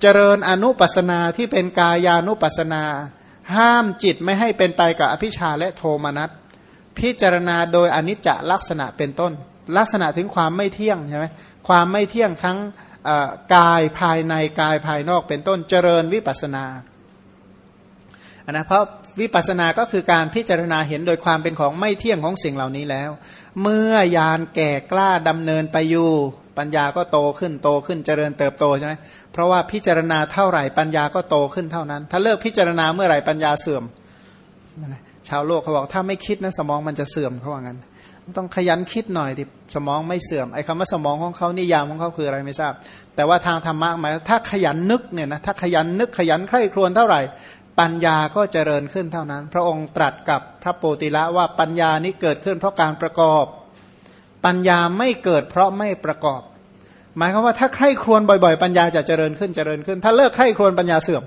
เจริญอนุปัสนาที่เป็นกายานุปัสนา ห้ามจิตไม่ให้เป็นไปกับอภิชาและโทมนัส พิจารณาโดยอนิจจลักษณะเป็นต้น ลักษณะถึงความไม่เที่ยงใช่ไหมความไม่เที่ยงทั้งกายภายในกายภายนอกเป็นต้นเจริญวิปัสนาอันนะเพราะวิปัสสนาก็คือการพิจารณาเห็นโดยความเป็นของไม่เที่ยงของสิ่งเหล่านี้แล้ว เมื่อยานแก่กล้าดำเนินไปอยู่ปัญญาก็โตขึ้นโตขึ้นเจริญเติบโตใช่ไหมเพราะว่าพิจารณาเท่าไหร่ปัญญาก็โตขึ้นเท่านั้น ถ้าเลิกพิจารณาเมื่อไหร่ปัญญาเสื่อม ชาวโลกเขาบอกถ้าไม่คิดนะสมองมันจะเสื่อมเขาว่างั้น ต้องขยันคิดหน่อยที่สมองไม่เสื่อมไอ้คำว่าสมองของเขานิยามของเขาคืออะไรไม่ทราบ แต่ว่าทางธรรมะหมายถ้าขยันนึกเนี่ยนะถ้าขยันนึกขยันใคร่ครวญเท่าไหร่ ปัญญาก็เจริญขึ้นเท่านั้น พระองค์ตรัสกับพระโปติละว่าปัญญานี้เกิดขึ้นเพราะการประกอบ ปัญญาไม่เกิดเพราะไม่ประกอบ หมายความว่าถ้าใคร่ครวญบ่อย ๆ ปัญญาจะเจริญขึ้นเจริญขึ้น ถ้าเลิกใคร่ครวญปัญญาเสื่อม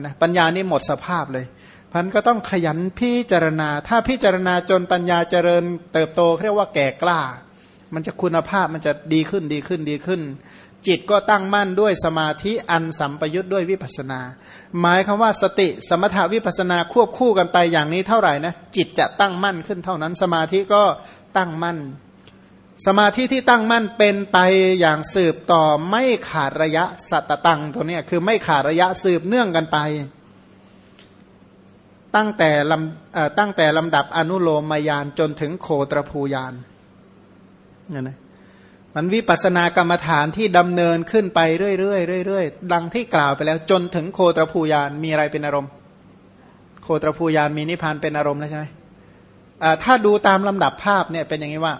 นะปัญญานี้หมดสภาพเลย พันก็ต้องขยันพิจารณา ถ้าพิจารณาจนปัญญาเจริญ เติบโตเรียกว่าแก่กล้า มันจะคุณภาพมันจะดีขึ้นดีขึ้นดีขึ้น จิตก็ตั้งมั่นด้วยสมาธิอันสัมปยุทธ์ด้วยวิปัสนา หมายคำว่าสติสมถาวิปัสนาควบคู่กันไปอย่างนี้เท่าไหร่นะจิตจะตั้งมั่นขึ้นเท่านั้น สมาธิก็ตั้งมั่น สมาธิที่ตั้งมั่นเป็นไปอย่างสืบต่อไม่ขาดระยะสัตตังตัวนี้คือไม่ขาดระยะสืบเนื่องกันไป ตั้งแต่ลำตั้งแต่ลำดับอนุโลมมายานจนถึงโคตรภูยานเนี่ยนะมันวิปัสสนากรรมฐานที่ดำเนินขึ้นไปเรื่อยๆเรื่อยๆดังที่กล่าวไปแล้วจนถึงโคตรภูยานมีอะไรเป็นอารมณ์ โคตรภูยานมีนิพพานเป็นอารมณ์แล้วใช่ไหมถ้าดูตามลำดับภาพเนี่ยเป็นอย่างนี้ว่า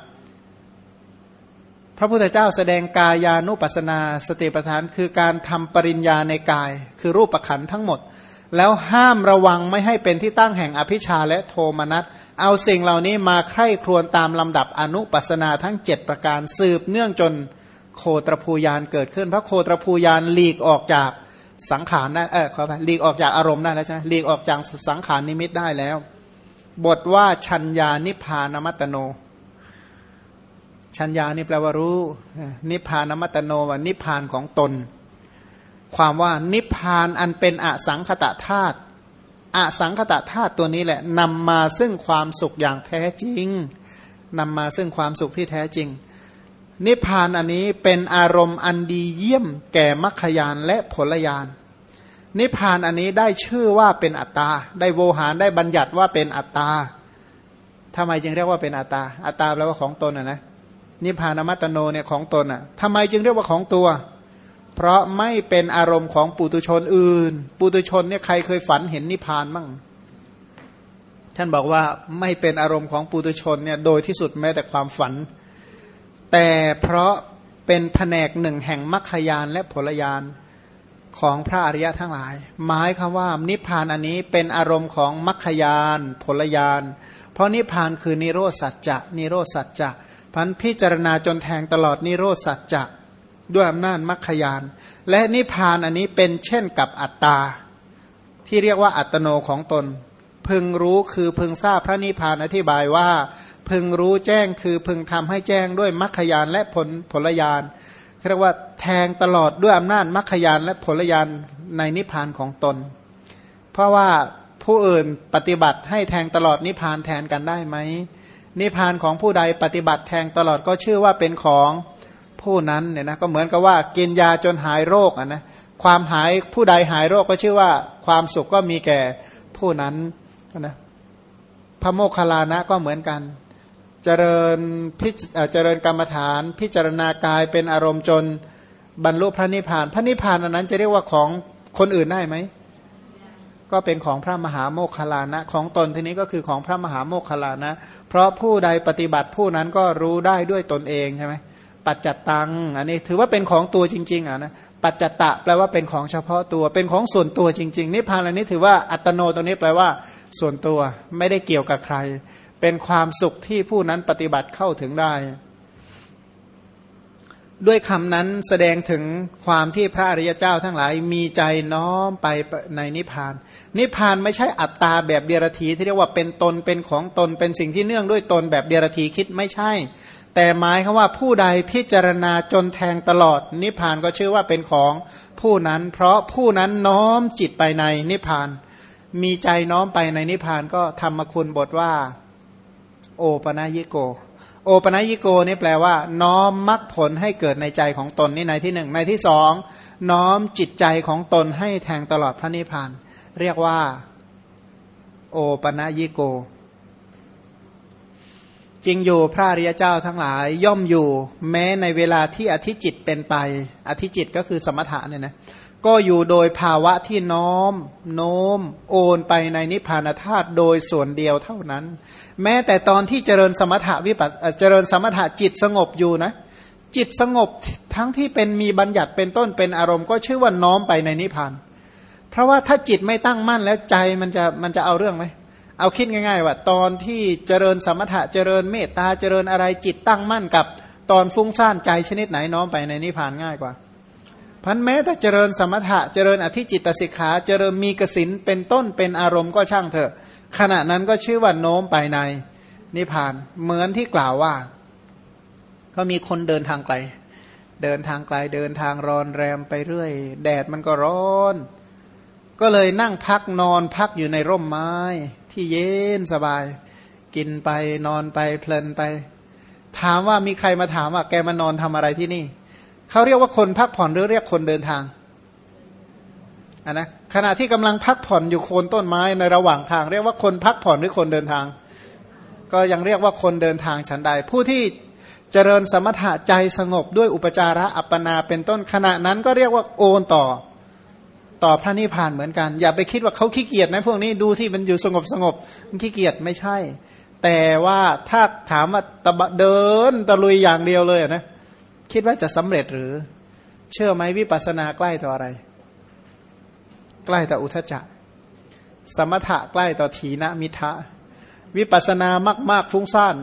พระพุทธเจ้าแสดงกายานุปัสนาสติปัฏฐาน คือการทำปริญญาในกาย คือรูปประขันทั้งหมด แล้วห้ามระวังไม่ให้เป็นที่ตั้งแห่งอภิชาและโทมนัส เอาสิ่งเหล่านี้มาใคร่ครวญตามลำดับอนุปัสนาทั้ง 7 ประการสืบเนื่องจนโคตรภูยานเกิดขึ้น พระโคตรภูยานหลีกออกจากสังขารได้เออขอไปหลีกออกจากอารมณ์ได้แล้วใช่ไหมหลีกออกจากสังขารนิมิตได้แล้ว บทว่าชัญญานิพานมัตโน ชัญญานี่แปลว่ารู้ นิพานมัตโนว่านิพานของตน ความว่านิพพานอันเป็นอสังขตะธาตุอสังขตะธาตุตัวนี้แหละนำมาซึ่งความสุขอย่างแท้จริงนำมาซึ่งความสุขที่แท้จริง นิพพานอันนี้เป็นอารมณ์อันดีเยี่ยมแก่มรรคยานและผลยาน นิพพานอันนี้ได้ชื่อว่าเป็นอัตตา ได้โวหารได้บัญญัติว่าเป็นอัตตาทำไมจึงเรียกว่าเป็นอัตตา อัตตาแปลว่าของตนอะนะ นิพพานมัตโนเนี่ยของตนอะทำไมจึงเรียกว่าของตัวเเพราะไม่เป็นอารมณ์ของปุตุชนอื่น ปุตุชนเนี่ยใครเคยฝันเห็นนิพพานมั่ง ท่านบอกว่าไม่เป็นอารมณ์ของปุตุชนเนี่ยโดยที่สุดแม้แต่ความฝัน แต่เพราะเป็นแผนกหนึ่งแห่งมรรคยานและผลยานของพระอริยะทั้งหลาย หมายคำว่านิพพานอันนี้เป็นอารมณ์ของมัคคยานผลยาน เพราะนิพพานคือนิโรธสัจจะนิโรธสัจจะพันพิจารณาจนแทงตลอดนิโรธสัจจะ ด้วยอำนาจมัคคยาน และนิพพานอันนี้เป็นเช่นกับอัตตา ที่เรียกว่าอัตโนของตน พึงรู้คือพึงทราบพระนิพพานอธิบายว่า พึงรู้แจ้งคือพึงทำให้แจ้งด้วยมัคคยานและผลผลยานเรียกว่าแทงตลอดด้วยอำนาจมัคคยานและผลยานในนิพพานของตน เพราะว่าผู้อื่นปฏิบัติให้แทงตลอดนิพพานแทนกันได้ไหมนิพพานของผู้ใดปฏิบัติแทงตลอดก็ชื่อว่าเป็นของ ผู้นั้นเนี่ยนะก็เหมือนกับว่ากินยาจนหายโรคอะนะความหายผู้ใดหายโรคก็ชื่อว่าความสุขก็มีแก่ผู้นั้นนะพระโมคคัลลานะก็เหมือนกัน เจริญพิเจริญกรรมฐานพิจารณากายเป็นอารมณ์จนบรรลุพระนิพพาน พระนิพพานอันนั้นจะเรียกว่าของคนอื่นได้ไหมก็เป็นของพระมหาโมคคลานะ ของตนทีนี้ก็คือของพระมหาโมคคลานะ เพราะผู้ใดปฏิบัติผู้นั้นก็รู้ได้ด้วยตนเองใช่ไหม ปัจจตังอันนี้ถือว่าเป็นของตัวจริง ๆอะนะปัจจตตะแปลว่าเป็นของเฉพาะตัวเป็นของส่วนตัวจริง ๆ นิพพานอันนี้ถือว่าอัตโนตัวนี้แปลว่า ส่วนตัวไม่ได้เกี่ยวกับใคร เป็นความสุขที่ผู้นั้นปฏิบัติเข้าถึงได้ ด้วยคำนั้นแสดงถึงความที่พระอริยเจ้าทั้งหลายมีใจน้อมไปในนิพพาน นิพพานไม่ใช่อัตตาแบบเดียรถีที่เรียกว่าเป็นตนเป็นของตนเป็นสิ่งที่เนื่องด้วยตนแบบเดียรถีคิดไม่ใช่ แต่หมายคือว่าผู้ใดพิจารณาจนแทงตลอด นิพพานก็ชื่อว่าเป็นของผู้นั้น เพราะผู้นั้นน้อมจิตไปในนิพพาน มีใจน้อมไปในนิพพานก็ธรรมคุณบทว่า โอปะนายโก โอปะนัยโกนี่แปลว่า น้อมมรรคผลให้เกิดในใจของตนนี่ในที่หนึ่งในที่สองน้อมจิตใจของตนให้แทงตลอดพระนิพพาน เรียกว่า โอปะนัยโก จริงอยู่พระริยเจ้าทั้งหลายย่อมอยู่ แม้ในเวลาที่อธิจิตเป็นไป อธิจิตก็คือสมถะเนี่ยนะก็อยู่โดยภาวะที่น้อม โน้ม โอนไปในนิพพานธาตุโดยส่วนเดียวเท่านั้น แม้แต่ตอนที่เจริญสมถะวิปัสเจริญสมถะจิตสงบอยู่นะ จิตสงบทั้งที่เป็นมีบัญญัติเป็นต้นเป็นอารมณ์ก็ชื่อว่าน้อมไปในนิพพานเพราะว่าถ้าจิตไม่ตั้งมั่นแล้วใจมันจะมันจะเอาเรื่องไหม เอาคิดง่าย ๆ ว่า ตอนที่เจริญสมถะเจริญเมตตาเจริญอะไรจิตตั้งมั่นกับ ตอนฟุ้งซ่านใจชนิดไหนน้อมไปในนิพพานง่ายกว่าพันแม้แต่เจริญสมถะเจริญอธิจิตสิกขาเจริญมีกสินเป็นต้นเป็นอารมณ์ก็ช่างเถอะ ขณะนั้นก็ชื่อว่าโน้มไปในนิพพานเหมือนที่กล่าวว่า ก็มีคนเดินทางไกล เดินทางไกลเดินทางรอนแรมไปเรื่อย แดดมันก็ร้อน ก็เลยนั่งพักนอนพักอยู่ในร่มไม้ ที่เย็นสบาย กินไปนอนไปเพลินไป ถามว่ามีใครมาถามว่าแกมานอนทำอะไรที่นี่เขาเรียกว่าคนพักผ่อนหรือเรียกคนเดินทางอันนะขณะที่กำลังพักผ่อนอยู่โคนต้นไม้ในระหว่างทาง เรียกว่าคนพักผ่อนหรือคนเดินทาง ก็ยังเรียกว่าคนเดินทางฉันใด ผู้ที่เจริญสมถะใจสงบด้วยอุปจาระอัปปนาเป็นต้นขณะนั้นก็เรียกว่าโอนต่อ ต่อพระนิพพานเหมือนกัน อย่าไปคิดว่าเขาขี้เกียจนะพวกนี้ดูที่มันอยู่สงบสงบมันขี้เกียจไม่ใช่ แต่ว่าถ้าถามว่าตะบะเดินตะลุยอย่างเดียวเลยนะคิดว่าจะสำเร็จหรือ เชื่อไหมวิปัสสนาใกล้ต่ออะไร ใกล้ต่ออุทจจะสมถะใกล้ต่อถีนมิทะวิปัสสนามาก ๆฟุ้งซ่าน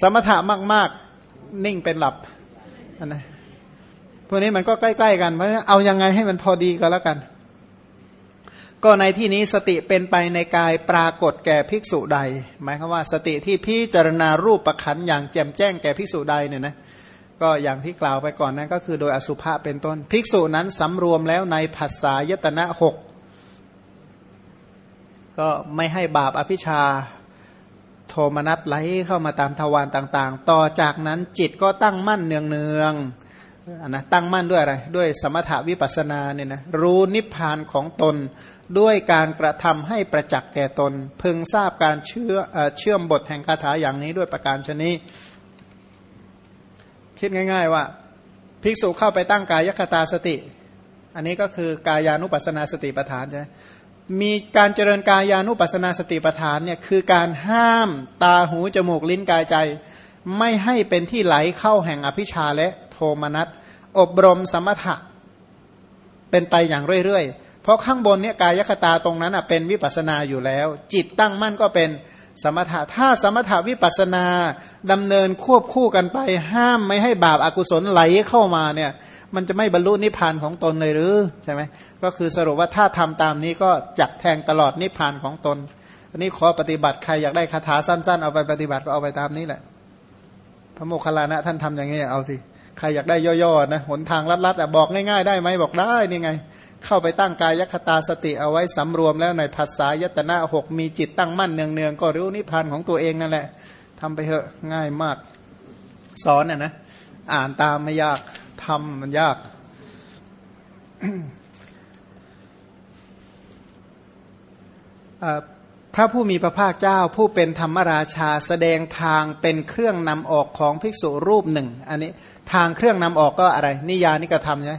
สมถะมาก ๆ นิ่งเป็นหลับอันนะ พวกนี้มันก็ใกล้ ๆ กันเพราะเอายังไงให้มันพอดีก็แล้วกัน ก็ในที่นี้สติเป็นไปในกายปรากฏแก่ภิกษุใด หมายความว่าสติที่พิจารณารูปประคันอย่างแจ่มแจ้งแก่ภิกษุใดเนี่ยนะก็อย่างที่กล่าวไปก่อนนั้นก็คือโดยอสุภะเป็นต้น ภิกษุนั้นสำรวมแล้วในภาษายตนะหกก็ไม่ให้บาปอภิชาโทมนัสไหลเข้ามาตามทวารต่าง ๆ ต่อจากนั้นจิตก็ตั้งมั่นเนืองๆ นะตั้งมั่นด้วยอะไร ด้วยสมถาวิปัสนาเนี่ยนะรู้นิพพานของตน ด้วยการกระทำให้ประจักษ์แก่ตน พึงทราบการเชื่อเชื่อมบทแห่งคาถาอย่างนี้ด้วยประการชนี้คิดง่าย ๆ ว่า ภิกษุเข้าไปตั้งกายคตาสติ อันนี้ก็คือกายานุปัสนาสติปัฏฐานใช่มีการเจริญกายานุปัสนาสติปัฏฐานเนี่ยคือการห้ามตาหูจมูกลิ้นกายใจ ไม่ให้เป็นที่ไหลเข้าแห่งอภิชาและโทมนัส อบรมสมถะเป็นไปอย่างเรื่อยๆ เพราะข้างบนเนี่ยกายคตาตรงนั้นอะเป็นวิปัสนาอยู่แล้ว จิตตั้งมั่นก็เป็นสมถะถ้าสมถะวิปัสนาดำเนินควบคู่กันไป ห้ามไม่ให้บาปอากุศลไหลเข้ามาเนี่ย มันจะไม่บรรลุนิพพานของตนเลยหรือใช่ไหมก็คือสรุปว่าถ้าทำตามนี้ก็จักแทงตลอดนิพพานของตน อันนี้ขอปฏิบัติใครอยากได้คาถาสั้น ๆ เอาไปปฏิบัติก็เอาไปตามนี้แหละ พระโมคคัลลานะท่านทำอย่างนี้เอาสิ ใครอยากได้ย่อๆนะหนทางลัดๆอะบอกง่ายๆได้ไหมบอกได้นี่ไง เข้าไปตั้งกายยคตาสติเอาไว้สำรวมแล้วในภาษายตนะหกมีจิตตั้งมั่นเนืองๆก็รู้นิพพานของตัวเองนั่นแหละทำไปเถอะง่ายมากสอนน่ะนะอ่านตามไม่ยากทำมันยากพระผู้มีพระภาคเจ้าผู้เป็นธรรมราชาแสดงทางเป็นเครื่องนำออกของภิกษุรูปหนึ่ง อันนี้ ทางเครื่องนำออกก็อะไร นิยานิกระทำใช่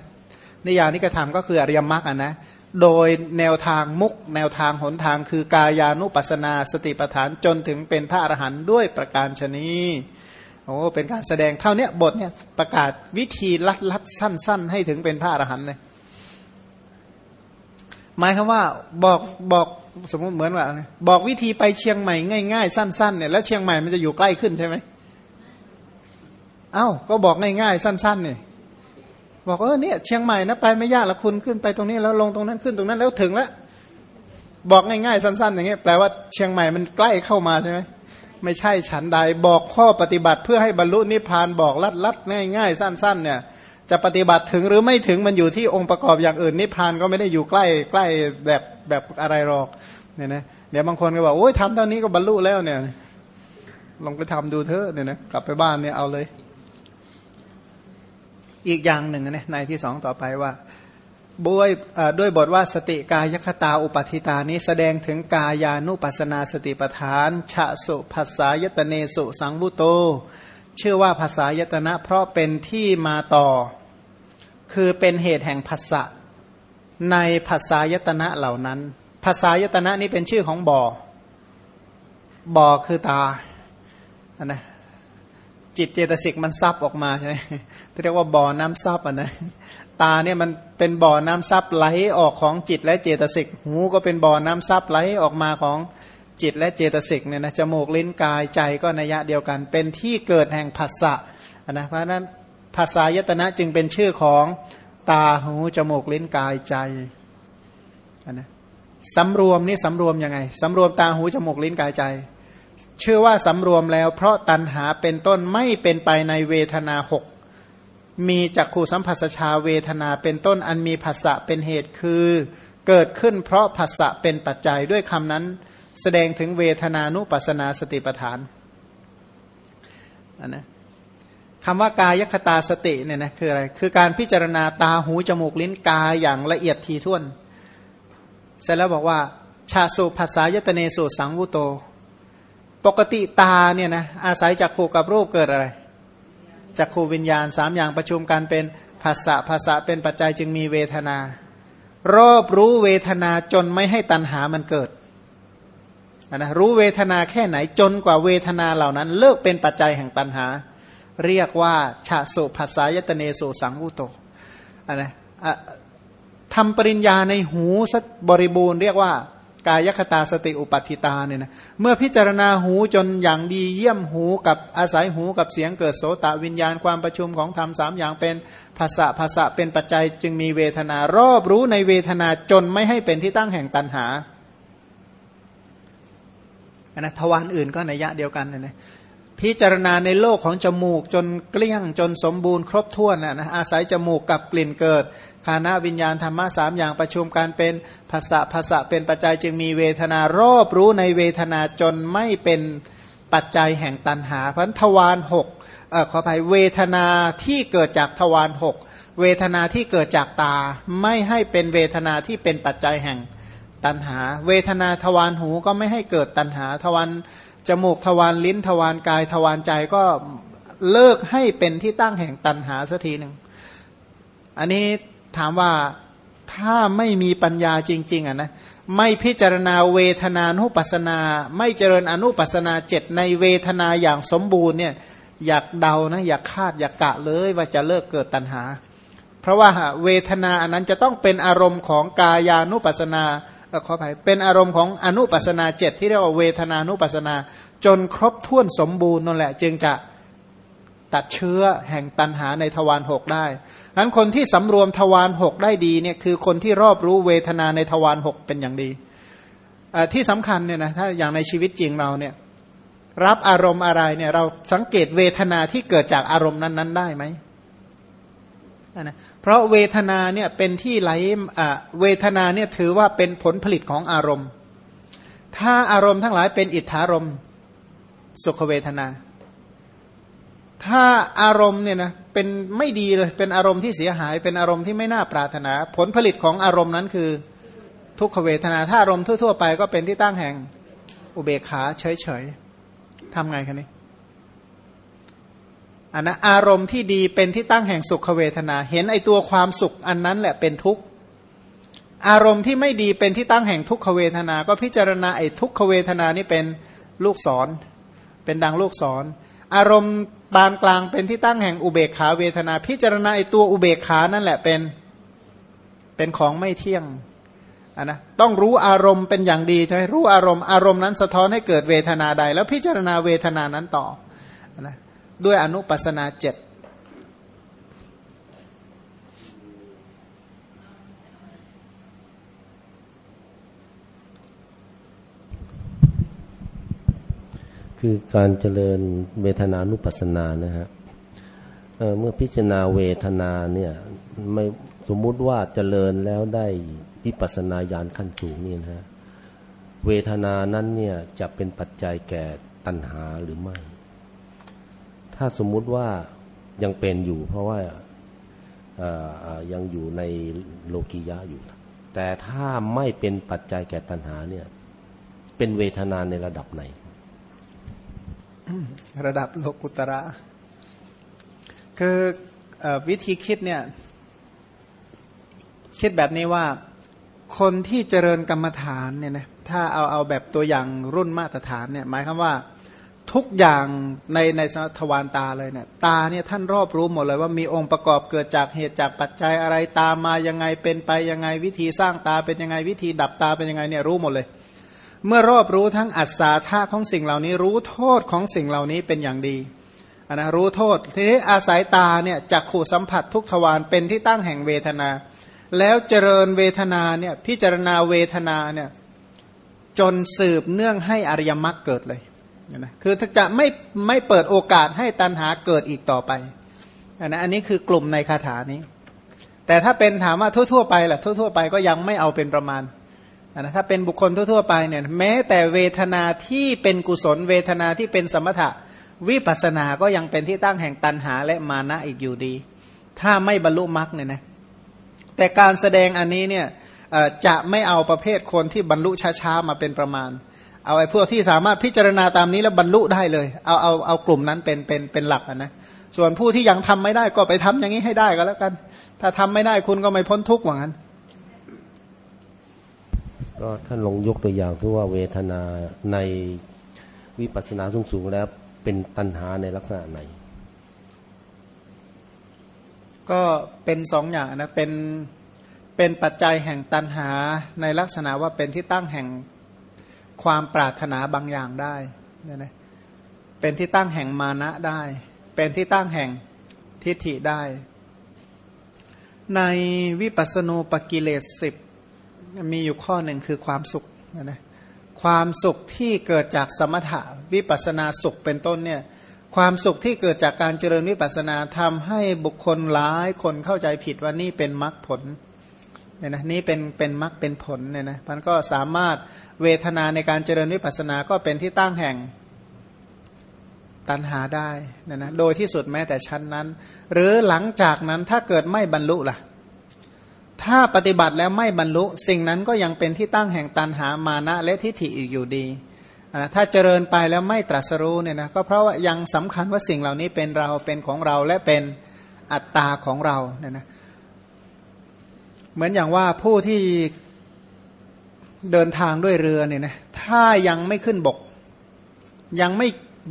นิยานิกระทำก็คืออริยมรรคอะนะโดยแนวทางมุก แนวทางหนทางคือกายานุปัสนา สติปัฏฐานจนถึงเป็นพระอรหันต์ด้วยประการชนีโอ้เป็นการแสดงเท่านี้บทเนี่ยประกาศวิธีลัดลัดสั้น ๆ ให้ถึงเป็นพระอรหันต์เลยหมายคือว่าบอกบอกสมมติเหมือนว่า บอกวิธีไปเชียงใหม่ง่าย ๆ สั้นๆเนี่ยแล้วเชียงใหม่มันจะอยู่ใกล้ขึ้นใช่ไหม เอ้าก็บอกง่ายๆสั้นๆนี่บอกเออเนี่ยเชียงใหม่นะไปไม่ยากละคุณขึ้นไปตรงนี้แล้วลงตรงนั้นขึ้นตรงนั้นแล้วถึงแล้วบอกง่ายๆสั้น ๆ อย่างเงี้ยแปลว่าเชียงใหม่มันใกล้เข้ามาใช่ไหมไม่ใช่ฉันใดบอกข้อปฏิบัติเพื่อให้บรรลุนิพพานบอกลัดๆง่ายๆสั้น ๆ เนี่ย จะปฏิบัติถึงหรือไม่ถึงมันอยู่ที่องค์ประกอบอย่างอื่นนิพพานก็ไม่ได้อยู่ใกล้ใกล้แบบแบบอะไรหรอกเนี่ยนะเดี๋ยวบางคนก็บอกโอ้ยทำเท่านี้ก็บรรลุแล้วเนี่ยลองไปทำดูเถอะเนี่ยนะกลับไปบ้านเนี่ยเอาเลย อีกอย่างหนึ่งนะในที่สองต่อไปว่าบวยด้วยบทว่าสติกายคตาอุปธิตานี้แสดงถึงกายานุปัสนาสติปทานฉะสุภาษายตเนสุสังบุโต ชื่อว่าภาษายตนะ เพราะเป็นที่มาต่อ คือเป็นเหตุแห่งภาษะในภาษายตนะเหล่านั้นภาษายตนะนี้เป็นชื่อของบ่อ บ่อคือตาอันนะจิตเจตสิกมันซับออกมาใช่ไหม เรียกว่าบ่อน้ำซับอะนะตาเนี่ยมันเป็นบ่อน้ำซับไหลออกของจิตและเจตสิกหูก็เป็นบ่อน้ำซับไหลออกมาของจิตและเจตสิกเนี่ยนะจมูกลิ้นกายใจก็นัยะเดียวกัน เป็นที่เกิดแห่งภาษะนะเพราะนั้นภาษายตนะจึงเป็นชื่อของตาหูจมูกลิ้นกายใจนะสำรวมนี่สำรวมยังไงสำรวมตาหูจมูกลิ้นกายใจ ชื่อว่าสำรวมแล้ว เพราะตัณหาเป็นต้นไม่เป็นไปในเวทนาหก มีจักขูสัมผัสชาเวทนาเป็นต้นอันมีภาษะเป็นเหตุคือ เกิดขึ้นเพราะภาษะเป็นปัจจัยด้วยคำนั้น แสดงถึงเวทนานุปัสนาสติปทานอันนะคำว่ากายคตาสติเนี่ยนะคืออะไร คือการพิจารณาตาหูจมูกลิ้นกายอย่างละเอียดทีท่วน เสร็จแล้วบอกว่า ชาสุภาษายตเนสุสังวุโต ปกติตาเนี่ยนะอาศัยจากขูกับรูปเกิดอะไร จากขูวิญญาณสามอย่างประชุมกันเป็นภาษาภาษาเป็นปัจจัยจึงมีเวทนา รอบรู้เวทนาจนไม่ให้ตัณหามันเกิดนะรู้เวทนาแค่ไหนจนกว่าเวทนาเหล่านั้น เลิกเป็นปัจจัยแห่งตัณหา เรียกว่าชาสุภาษายตเนโสสังวุโตนนะทำปริญญาในหูสับริบูรณ์เรียกว่า กายคตาสติอุปัติตาเนี่ยนะเมื่อพิจารณาหูจนอย่างดีเยี่ยมหูกับอาศัยหูกับเสียงเกิดโสตวิญญาณความประชุมของธรรมสามอย่างเป็นภาษาภาษาเป็นปัจจัยจึงมีเวทนารอบรู้ในเวทนาจนไม่ให้เป็นที่ตั้งแห่งตันหาอันนะทวารอื่นก็ในยะเดียวกันนะพิจารณาในโลกของจมูกจนเกลี้ยงจนสมบูรณ์ครบถ้วนนะนะอาศัยจมูกกับกลิ่นเกิด คานาวิญญาณธรรมะสามอย่างประชุมกันเป็นภาษาภาษาเป็นปัจจัยจึงมีเวทนารอบรู้ในเวทนาจนไม่เป็นปัจจัยแห่งตันหาพันทวารหกเออขออภัยเวทนาที่เกิดจากทวารหกเวทนาที่เกิดจากตา ไม่ให้เป็นเวทนาที่เป็นปัจจัยแห่งตันหา เวทนาทวารหูก็ไม่ให้เกิดตันหาทวารจมูกทวารลิ้นทวารกายทวารใจก็เลิกให้เป็นที่ตั้งแห่งตันหาสักทีหนึ่งอันนี้ ถามว่าถ้าไม่มีปัญญาจริง ๆอะนะไม่พิจารณาเวทนานุปัสนา ไม่เจริญอนุปัสนาเจ็ดในเวทนาอย่างสมบูรณ์เนี่ยอยากเดานะอยากคาดอยากกะเลยว่าจะเลิกเกิดตัณหา เพราะว่าเวทนาอันนั้นจะต้องเป็นอารมณ์ของกายานุปัสนาขออภัยเป็นอารมณ์ของอนุปัสนาเจ็ดที่เรียกว่าเวทนานุปัสนา จนครบถ้วนสมบูรณ์นั่นแหละ จึงจะ ตัดเชื้อแห่งตันหาในทวารหกได้นั้นคนที่สำรวมทวารหกได้ดีเนี่ยคือคนที่รอบรู้เวทนาในทวารหกเป็นอย่างดี ที่สำคัญเนี่ยนะถ้าอย่างในชีวิตจริงเราเนี่ยรับอารมณ์อะไรเนี่ยเราสังเกตเวทนาที่เกิดจากอารมณ์นั้น ๆ ได้ไหมนะเพราะเวทนาเนี่ยเป็นที่ไหลเวทนาเนี่ยถือว่าเป็นผลผลิตของอารมณ์ ถ้าอารมณ์ทั้งหลายเป็นอิทธารมสุขเวทนา ถ้าอารมณ์เนี่ยนะเป็นไม่ดีเลยเป็นอารมณ์ที่เสียหาย เป็นอารมณ์ที่ไม่น่าปรารถนา ผลผลิตของอารมณ์นั้นคือทุกขเวทนา ถ้าอารมณ์ทั่ว ๆ ไปก็เป็นที่ตั้งแห่งอุเบกขาเฉยๆทำไงคะนี่อันนะอารมณ์ที่ดีเป็นที่ตั้งแห่งสุขเวทนา เห็นไอตัวความสุขอันนั้นแหละเป็นทุกข์อารมณ์ที่ไม่ดีเป็นที่ตั้งแห่งทุกขเวทนา ก็พิจารณาไอทุกขเวทนานี่เป็นลูกศร เป็นดังลูกศร อารมณ์ บานกลางเป็นที่ตั้งแห่งอุเบกขาเวทนา พิจารณาไอตัวอุเบกขานั่นแหละเป็นเป็นของไม่เที่ยงนนะต้องรู้อารมณ์เป็นอย่างดีใช่ไหมรู้อารมณ์อารมณ์นั้นสะท้อนให้เกิดเวทนาใด แล้วพิจารณาเวทนานั้นต่อนะด้วยอนุปัสนาเจ็ด คือการเจริญเวทนานุปัสสนานะฮะเมื่อพิจารณาเวทนาเนี่ยไม่สมมุติว่าเจริญแล้วได้วิปัสนาญาณขั้นสูงนี่นะฮะเวทนานั้นเนี่ยจะเป็นปัจจัยแก่ตัณหาหรือไม่ ถ้าสมมุติว่ายังเป็นอยู่ เพราะว่ายังอยู่ในโลกียะอยู่ แต่ถ้าไม่เป็นปัจจัยแก่ตัณหาเนี่ยเป็นเวทนาในระดับไหน ระดับโลกุตระ คืออวิธีคิดเนี่ย คิดแบบนี้ว่าคนที่เจริญกรรมฐานเนี่ยนะถ้าเอาเอาแบบตัวอย่างรุ่นมาตรฐานเนี่ยหมายความว่าทุกอย่างในในทวารตาเลยเนี่ยตาเนี่ยท่านรอบรู้หมดเลยว่ามีองค์ประกอบเกิดจากเหตุจากปัจจัยอะไรตามมายังไงเป็นไปยังไงวิธีสร้างตาเป็นยังไงวิธีดับตาเป็นยังไงเนี่ยรู้หมดเลย เมื่อรอบรู้ทั้งอัศาธาของสิ่งเหล่านี้ รู้โทษของสิ่งเหล่านี้เป็นอย่างดีนะรู้โทษทีนี้อาศัยตาเนี่ยจักขู่สัมผัสทุกทวารเป็นที่ตั้งแห่งเวทนา แล้วเจริญเวทนาเนี่ยพิจารณาเวทนาเนี่ยจนสืบเนื่องให้อริยมรรคเกิดเลยนะคือจะไม่ไม่เปิดโอกาสให้ตันหาเกิดอีกต่อไปนะอันนี้คือกลุ่มในคาถานี้ แต่ถ้าเป็นถามว่าทั่ว ๆ ไปแหละทั่ว ๆ ไปก็ยังไม่เอาเป็นประมาณ นะถ้าเป็นบุคคลทั่วๆไปเนี่ยแม้แต่เวทนาที่เป็นกุศลเวทนาที่เป็นสมถะวิปัสนาก็ยังเป็นที่ตั้งแห่งตันหาและมานะอีกอยู่ดี ถ้าไม่บรรลุมรรคเนี่ยนะแต่การแสดงอันนี้เนี่ยจะไม่เอาประเภทคนที่บรรลุช้าๆมาเป็นประมาณ เอาไอ้พวกที่สามารถพิจารณาตามนี้แล้วบรรลุได้เลยเอาเอาเอากลุ่มนั้นเป็นเป็นเป็นหลักนะส่วนผู้ที่ยังทำไม่ได้ก็ไปทำอย่างนี้ให้ได้ก็แล้วกัน ถ้าทำไม่ได้คุณก็ไม่พ้นทุกข์ว่างั้น ก็ท่านลงยกตัวอย่างที่ว่าเวทนาในวิปัสสนาสูงสูงแล้วเป็นตัณหาในลักษณะไหน ก็เป็นสองอย่างนะเป็นเป็นปัจจัยแห่งตัณหาในลักษณะว่าเป็นที่ตั้งแห่งความปรารถนาบางอย่างได้เนี่ยนะเป็นที่ตั้งแห่งมานะได้ เป็นที่ตั้งแห่งทิฏฐิได้ ในวิปัสสนูปกิเลสสิบ มีอยู่ข้อหนึ่งคือความสุขนะนะความสุขที่เกิดจากสมถะวิปัสนาสุขเป็นต้นเนี่ยความสุขที่เกิดจากการเจริญวิปัสนาทำให้บุคคลหลายคนเข้าใจผิดว่านี่เป็นมรรคผลเนี่ยนะนี่เป็นเป็นมรรคเป็นผลเนี่ยนะมันก็สามารถเวทนาในการเจริญวิปัสสนาก็เป็นที่ตั้งแห่งตัณหาได้นะนะโดยที่สุดแม้แต่ชั้นนั้น หรือหลังจากนั้นถ้าเกิดไม่บรรลุล่ะ ถ้าปฏิบัติแล้วไม่บรรลุ สิ่งนั้นก็ยังเป็นที่ตั้งแห่งตันหามานะและทิฏฐิอีกอยู่ดีนะถ้าเจริญไปแล้วไม่ตรัสรู้เนี่ยนะก็เพราะว่ายังสำคัญว่าสิ่งเหล่านี้เป็นเราเป็นของเราและเป็นอัตตาของเราเนี่ยนะเหมือนอย่างว่าผู้ที่เดินทางด้วยเรือเนี่ยนะถ้ายังไม่ขึ้นบก ยังไม่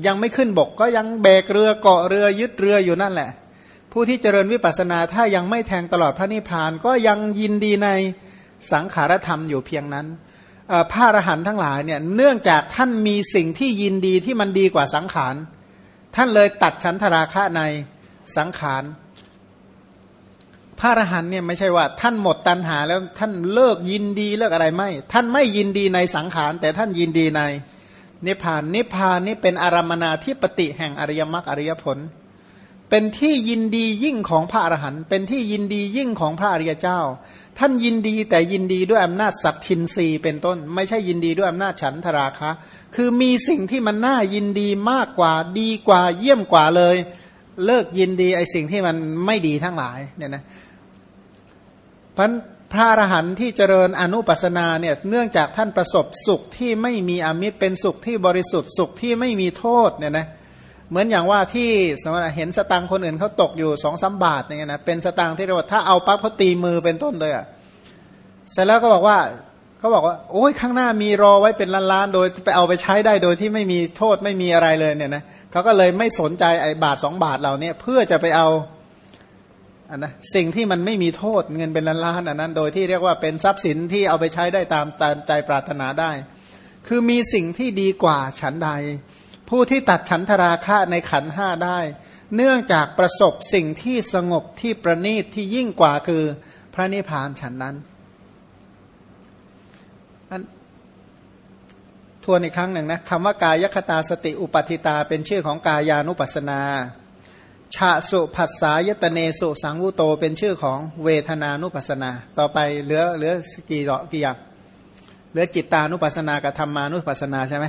ยังไม่ขึ้นบก ก็ยังแบกเรือเกาะเรือยึดเรืออยู่นั่นแหละ ผู้ที่เจริญวิปัสสนาถ้ายังไม่แทงตลอดพระนิพพาน ก็ยังยินดีในสังขารธรรมอยู่เพียงนั้นพระอรหันต์ทั้งหลายเนี่ยเนื่องจากท่านมีสิ่งที่ยินดีที่มันดีกว่าสังขาร ท่านเลยตัดฉันทราคะในสังขาร พระอรหันต์เนี่ยไม่ใช่ว่า ท่านหมดตัณหาแล้วท่านเลิกยินดีเลิกอะไรไม่ ท่านไม่ยินดีในสังขาร แต่ท่านยินดีในนิพพานนิพพานนี่เป็นอารมนาที่ปฏิแห่งอริยมรรคอริยผลเเป็นที่ยินดียิ่งของพระอรหันต์เป็นที่ยินดียิ่งของพระอริยเจ้า ท่านยินดีแต่ยินดีด้วยอำนาจสัตทินรีเป็นต้น ไม่ใช่ยินดีด้วยอำนาจฉันทราคะ คือมีสิ่งที่มันน่ายินดีมากกว่าดีกว่าเยี่ยมกว่าเลย เลิกยินดีไอสิ่งที่มันไม่ดีทั้งหลายเนี่ยนะพันพระอรหันต์ที่เจริญอนุปัสนาเนี่ยเนื่องจากท่านประสบสุขที่ไม่มีอมิตรเป็นสุขที่บริสุทธิ์สุขที่ไม่มีโทษเนี่ยนะเเหมือนอย่างว่าที่สมมติเห็นสตังคนอื่นเขาตกอยู่สองสาบาทเนี่ยนะเป็นสตังที่เรียกว่าถ้าเอาปั๊บเขาตีมือเป็นต้นเลยอะเสร็จแล้วก็บอกว่าเขาบอกว่าโอ้ยข้างหน้ามีรอไว้เป็นล้านๆโดยไปเอาไปใช้ได้โดยที่ไม่มีโทษไม่มีอะไรเลยเนี่ยนะเขาก็เลยไม่สนใจไอ้บาทสองบาทเหล่านี้เพื่อจะไปเอาอันนะสิ่งที่มันไม่มีโทษเงินเป็นล้านล้านอันนั้น โดยที่เรียกว่าเป็นทรัพย์สินที่เอาไปใช้ได้ตามตามใจปรารถนาได้ คือมีสิ่งที่ดีกว่าฉันใด ผู้ที่ตัดฉันทราคะในขันห้าได้ เนื่องจากประสบสิ่งที่สงบที่ประณีตที่ยิ่งกว่าคือพระนิพพานฉันนั้นทวนอีกครั้งหนึ่งนะคำว่ากายคตาสติอุปติตาเป็นชื่อของกายานุปัสนาชาสุผัสสายตเนสุสังวุโตเป็นชื่อของเวทนานุปัสนา ต่อไปเหลือเหลือกี่ดอกกี่อย่างเหลือจิตตานุปัสนากับธรรมานุปัสนาใช่ไหม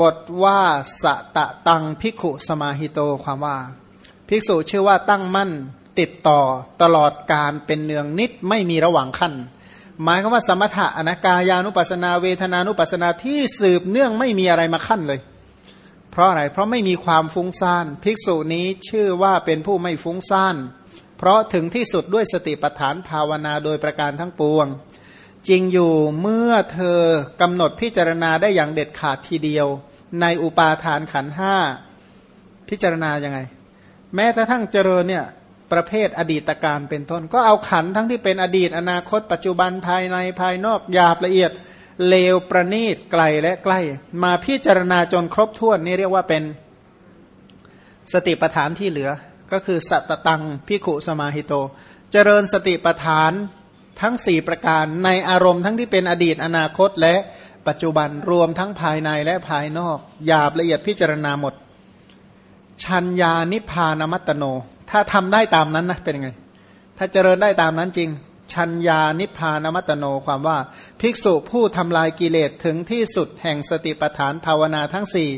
บทว่าสะตะตังพิกุสมาหิโตความว่า ภิกษุชื่อว่าตั้งมั่นติดต่อตลอดการเป็นเนืองนิดไม่มีระหว่างขั้น หมายคือว่าสมถะอนักายานุปัสนาเวทนานุปัสนาที่สืบเนื่องไม่มีอะไรมาขั้นเลย เพราะอะไรเพราะไม่มีความฟุ้งซ่านภิกษุนี้ชื่อว่าเป็นผู้ไม่ฟุ้งซ่านเพราะถึงที่สุดด้วยสติปัฏฐานภาวนาโดยประการทั้งปวง จริงอยู่เมื่อเธอกำหนดพิจารณาได้อย่างเด็ดขาดทีเดียว ในอุปาทานขันห้าพิจารณายังไง แม้กระทั่งเจริญเนี่ยประเภทอดีตการเป็นต้น ก็เอาขันทั้งที่เป็นอดีตอนาคต ปัจจุบันภายในภายนอกหยาบละเอียดเลวประณีตไกลและใกล้ มาพิจารณาจนครบถ้วนนี่เรียกว่าเป็นสติปฐานที่เหลือ ก็คือสัตตังพิขุสมาหิโต เจริญสติปฐาน ทั้งสี่ประการในอารมณ์ทั้งที่เป็นอดีตอนาคตและปัจจุบันรวมทั้งภายในและภายนอกหยาบละเอียดพิจารณาหมด ชัญญานิพานมัตโน ถ้าทำได้ตามนั้นนะเป็นไง ถ้าเจริญได้ตามนั้นจริง ชัญญานิพานมัตโนความว่า ภิกษุผู้ทำลายกิเลสถึงที่สุดแห่งสติปัฏฐานภาวนาทั้งสี่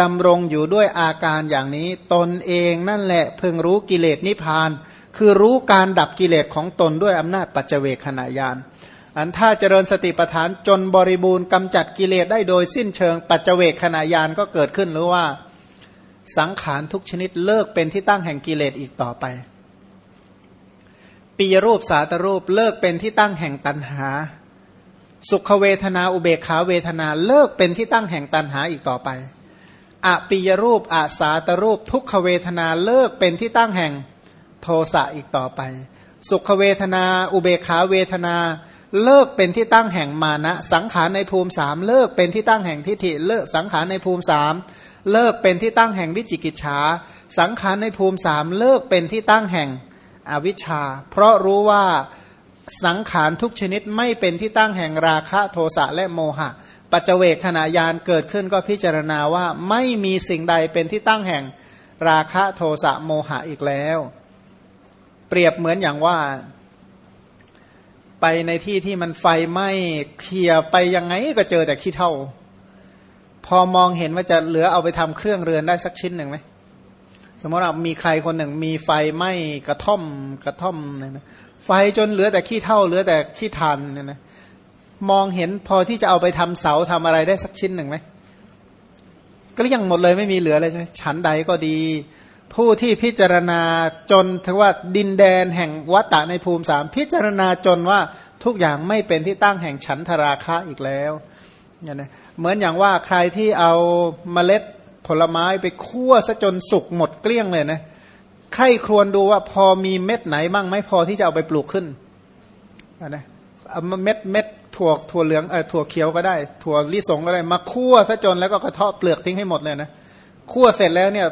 ดำรงอยู่ด้วยอาการอย่างนี้ ตนเองนั่นแหละเพิ่งรู้กิเลสนิพาน คือรู้การดับกิเลสของตนด้วยอำนาจปัจเจเวคขณะยานอันถ้าเจริญสติปัฏฐานจนบริบูรณ์กำจัดกิเลสได้โดยสิ้นเชิง ปัจเจเวคขณะยานก็เกิดขึ้นหรือว่าสังขารทุกชนิดเลิกเป็นที่ตั้งแห่งกิเลสอีกต่อไป ปียรูปสาตรูปเลิกเป็นที่ตั้งแห่งตันหา สุขเวทนาอุเบกขาเวทนาเลิกเป็นที่ตั้งแห่งตันหาอีกต่อไปอปิยรูปอาสาตรูป ทุกขเวทนาเลิกเป็นที่ตั้งแห่ง โทสะอีกต่อไป สุขเวทนา อุเบขาเวทนา เลิกเป็นที่ตั้งแห่งมานะ สังขารในภูมิสามเลิกเป็นที่ตั้งแห่งทิฏฐิเลิกสังขารในภูมิสามเลิกเป็นที่ตั้งแห่งวิจิกิจฉาสังขารในภูมิสามเลิกเป็นที่ตั้งแห่งอวิชชา เพราะรู้ว่าสังขารทุกชนิดไม่เป็นที่ตั้งแห่งราคะโทสะและโมหะ ปัจเจเวกขณะยานเกิดขึ้นก็พิจารณาว่าไม่มีสิ่งใดเป็นที่ตั้งแห่งราคะโทสะโมหะอีกแล้ว เปรียบเหมือนอย่างว่า ไปในที่ที่มันไฟไหม้เคลียไปยังไงก็เจอแต่ขี้เท่า พอมองเห็นว่าจะเหลือเอาไปทำเครื่องเรือนได้สักชิ้นหนึ่งไหมสมมติว่ามีใครคนหนึ่งมีไฟไหม้กระท่อมกระท่อมเนี่ยนะไฟจนเหลือแต่ขี้เท่าเหลือแต่ขี้ทานเนี่ยนะมองเห็นพอที่จะเอาไปทำเสาทำอะไรได้สักชิ้นหนึ่งไหมก็ยังหมดเลยไม่มีเหลือเลยฉันใดก็ดี ผู้ที่พิจารณาจนถือว่าดินแดนแห่งวัตตะในภูมิสามพิจารณาจนว่าทุกอย่างไม่เป็นที่ตั้งแห่งฉันทราคะอีกแล้วเนี่ยนะเหมือนอย่างว่าใครที่เอาเมล็ดผลไม้ไปคั่วซะจนสุกหมดเกลี้ยงเลยนะใครครวญดูว่าพอมีเม็ดไหนบ้างไหมพอที่จะเอาไปปลูกขึ้นนะเม็ดเม็ดถั่วถั่วเหลืองเออถั่วเขียวก็ได้ ถั่วลิสงก็ได้มาคั่วซะจนแล้วก็กระเทาะเปลือกทิ้งให้หมดเลยนะคั่วเสร็จแล้วเนี่ย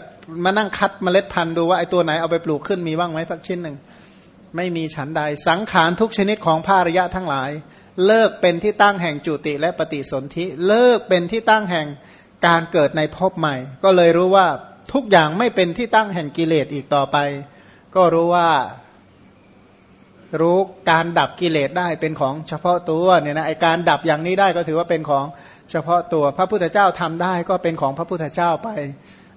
มานั่งคัดเมล็ดพันธุ์ดูว่าไอ้ตัวไหนเอาไปปลูกขึ้นมีบ้างไหมสักชิ้นหนึ่งไม่มีฉันใด สังขารทุกชนิดของภาระยะทั้งหลาย เลิกเป็นที่ตั้งแห่งจุติและปฏิสนธิเลิกเป็นที่ตั้งแห่งการเกิดในภพใหม่ ก็เลยรู้ว่าทุกอย่างไม่เป็นที่ตั้งแห่งกิเลสอีกต่อไป ก็รู้ว่ารู้การดับกิเลสได้เป็นของเฉพาะตัวเนี่ยนะไอการดับอย่างนี้ได้ก็ถือว่าเป็นของเฉพาะตัว พระพุทธเจ้าทำได้ก็เป็นของพระพุทธเจ้าไป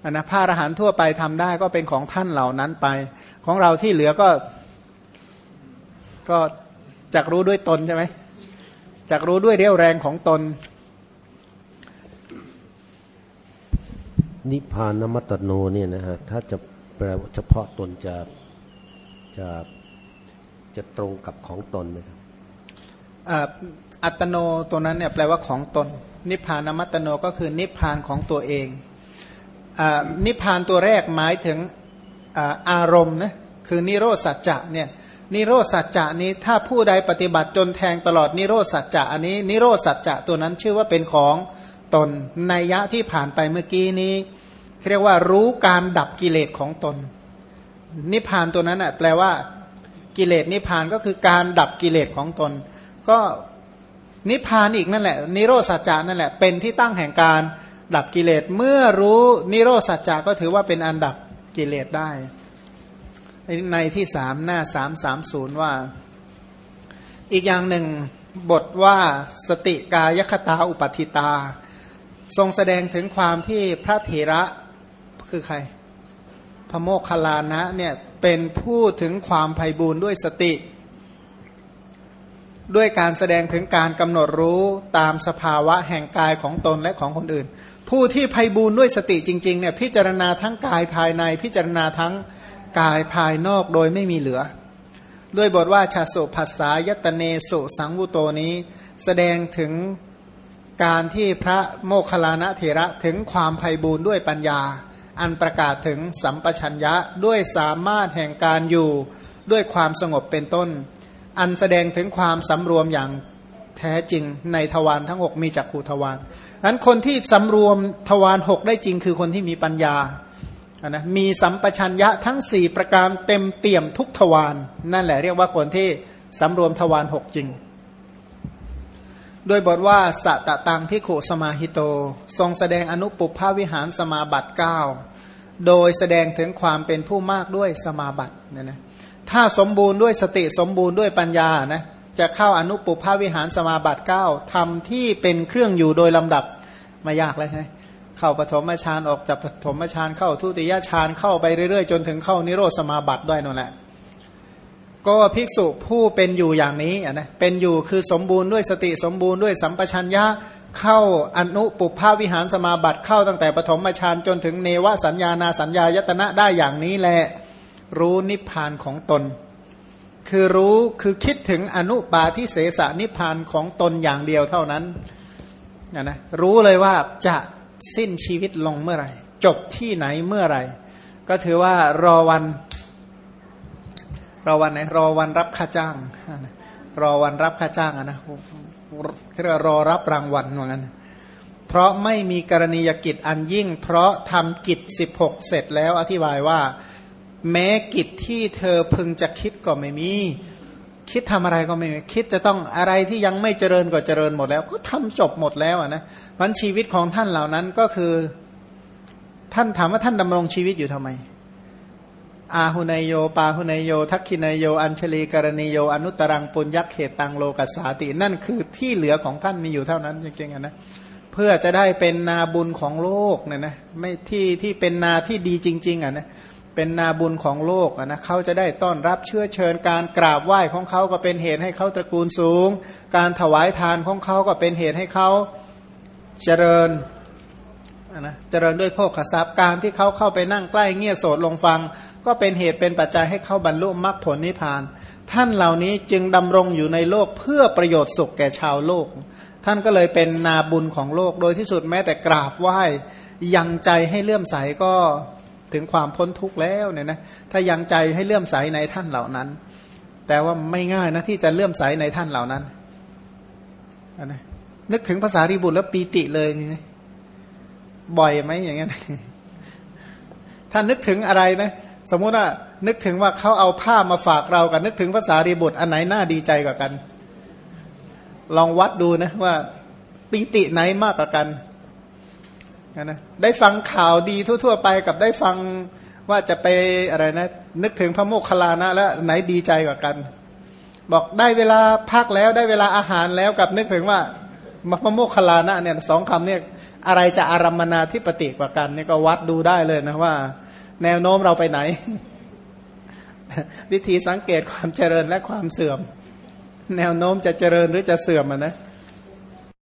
อนะพระอรหันต์ทั่วไปทำได้ก็เป็นของท่านเหล่านั้นไป ของเราที่เหลือก็ ก็จักรู้ด้วยตนใช่ไหมจักรู้ด้วยเรี่ยวแรงของตน นิพพานมัตโนเนี่ยนะฮะถ้าจะแปลเฉพาะตนจะจะจะตรงกับของตนไหมครับอัตโนตัวนั้นเนี่ยแปลว่าของตน นิพพานมัตโนก็คือนิพพานของตัวเองอ นิพพานตัวแรกหมายถึงอารมณ์นะคือนิโรธสัจจะเนี่ยนิโรธสัจจะนี้ถ้าผู้ใดปฏิบัติจนแทงตลอดนิโรธสัจจะอันนี้นิโรธสัจจะตัวนั้นชื่อว่าเป็นของตนในยะที่ผ่านไปเมื่อกี้นี้เรียกว่ารู้การดับกิเลสของตน นิพพานตัวนั้นอะแปลว่ากิเลสนิพพานก็คือการดับกิเลสของตน ก็นิพพานอีกนั่นแหละ นิโรธสัจจานั่นแหละเป็นที่ตั้งแห่งการ ดับกิเลสเมื่อรู้นิโรสัจจาก็ถือว่าเป็นอันดับกิเลสได้ ในที่สามหน้าสามสามศูนย์ว่า อีกอย่างหนึ่งบทว่าสติกายคตาอุปติตา ทรงแสดงถึงความที่พระเถระคือใคร พระโมคคัลลานะเนี่ยเป็นผู้ถึงความไพ่บูรณ์ด้วยสติ ด้วยการแสดงถึงการกำหนดรู้ตามสภาวะแห่งกายของตนและของคนอื่น ผู้ที่ไพ่บูรณ์ด้วยสติจริงๆเนี่ยพิจารณาทั้งกายภายใน พิจารณาทั้งกายภายนอกโดยไม่มีเหลือ ด้วยบทว่าชาสุภาษายตเนสุสังวุโตนี้ แสดงถึงการที่พระโมคคัลลานะเถระถึงความไพ่บูรณ์ด้วยปัญญา อันประกาศถึงสัมปชัญญะด้วยสามารถแห่งการอยู่ด้วยความสงบเป็นต้น อันแสดงถึงความสำรวมอย่าง แท้จริงในทวารทั้ง6มีจักขูทวารนั้นคนที่สำรวมทวารหกได้จริงคือคนที่มีปัญญานะมีสัมปชัญญะทั้ง4ประการเต็มเปี่ยมทุกทวารนั่นแหละเรียกว่าคนที่สำรวมทวารหกจริง โดยบทว่าสัตตังพิโขสมาหิโต ทรงแสดงอนุปุพาวิหารสมาบัติ9โดยแสดงถึงความเป็นผู้มากด้วยสมาบัติเนี่ยนะถ้าสมบูรณ์ด้วยสติสมบูรณ์ด้วยปัญญานะ จะเข้าอนุปุพาวิหารสมาบัติ9ทำที่เป็นเครื่องอยู่โดยลำดับมายากแล้วใช่เข้าปฐมฌานออกจากปฐมฌานเข้าทุติยฌานเข้าไปเรื่อยๆ จนถึงเข้านิโรธสมาบัติด้วยนั่นแหละก็ภิกษุผู้เป็นอยู่อย่างนี้นะเป็นอยู่คือสมบูรณ์ด้วยสติสมบูรณ์ด้วยสัมปชัญญะเข้าอนุปุพาวิหารสมาบัติเข้าตั้งแต่ปฐมฌานจนถึงเนวสัญญานาสัญญายตนะได้อย่างนี้แหละรู้นิพพานของตน คือรู้คือคิดถึงอนุปาทิเสสนิพานของตนอย่างเดียวเท่านั้นนะนะรู้เลยว่าจะสิ้นชีวิตลงเมื่อไหร่ จบที่ไหนเมื่อไหร่ ก็ถือว่ารอวัน รอวันไหนรอวันรับค่าจ้าง รอวันรับค่าจ้างนะเรียกรอรับรางวัลเหมือนกันเพราะไม่มีกรณียกิจอันยิ่ง เพราะทำกิจสิบหกเสร็จแล้วอธิบายว่า แม้กิจที่เธอพึงจะคิดก็ไม่มี คิดทำอะไรก็ไม่มีคิดจะต้องอะไรที่ยังไม่เจริญก็เจริญหมดแล้ว ก็ทำจบหมดแล้วนะวันชีวิตของท่านเหล่านั้นก็คือ ท่านถามว่าท่านดำรงชีวิตอยู่ทำไม อาหุนยโย ปาหุนยโย ทักขินยโย อัญชลีกรณีโย อนุตรังปุญญเขตตังโลกัสสาติ นั่นคือที่เหลือของท่านมีอยู่เท่านั้นจริงๆนะเพื่อจะได้เป็นนาบุญของโลกเนี่ยนะไม่ที่ที่เป็นนาที่ดีจริง ๆ อะนะ เป็นนาบุญของโลกนะเขาจะได้ต้อนรับเชื้อเชิญการกราบไหว้ของเขาก็เป็นเหตุให้เขาตระกูลสูง การถวายทานของเขาก็เป็นเหตุให้เขาเจริญนะเจริญด้วยโภคทรัพย์การที่เขาเข้าไปนั่งใกล้เงี่ยโสดลงฟัง ก็เป็นเหตุเป็นปัจจัยให้เขาบรรลุมรรคผลนิพพาน ท่านเหล่านี้จึงดำรงอยู่ในโลกเพื่อประโยชน์สุขแก่ชาวโลก ท่านก็เลยเป็นนาบุญของโลกโดยที่สุดแม้แต่กราบไหว้ยังใจให้เลื่อมใสก็ ถึงความพ้นทุกข์แล้วเนี่ยนะถ้ายังใจให้เลื่อมใสในท่านเหล่านั้น แต่ว่าไม่ง่ายนะที่จะเลื่อมใสในท่านเหล่านั้นนะนึกถึงภาษาริบุตรแล้วปีติเลยนี่บ่อยไหมอย่างเงี้ยถ้านึกถึงอะไรนะสมมุติว่านึกถึงว่าเขาเอาผ้ามาฝากเรากับนึกถึงภาษารีบุตรอันไหนน่าดีใจกว่ากัน ลองวัดดูนะว่าปีติไหนมากกว่ากัน นะได้ฟังข่าวดีทั่ว ๆ ไปกับได้ฟังว่าจะไปอะไรนะ นึกถึงพระโมคคัลลานะแล้วไหนดีใจกว่ากัน บอกได้เวลาพักแล้วได้เวลาอาหารแล้วกับนึกถึงว่าพระโมคคัลลานะเนี่ยสองคำเนี่ยอะไรจะอารัมมนาที่ปฏิกว่ากันนี่ก็วัดดูได้เลยนะว่า แนวโน้มเราไปไหน วิธีสังเกตความเจริญและความเสื่อม แนวโน้มจะเจริญหรือจะเสื่อมนะ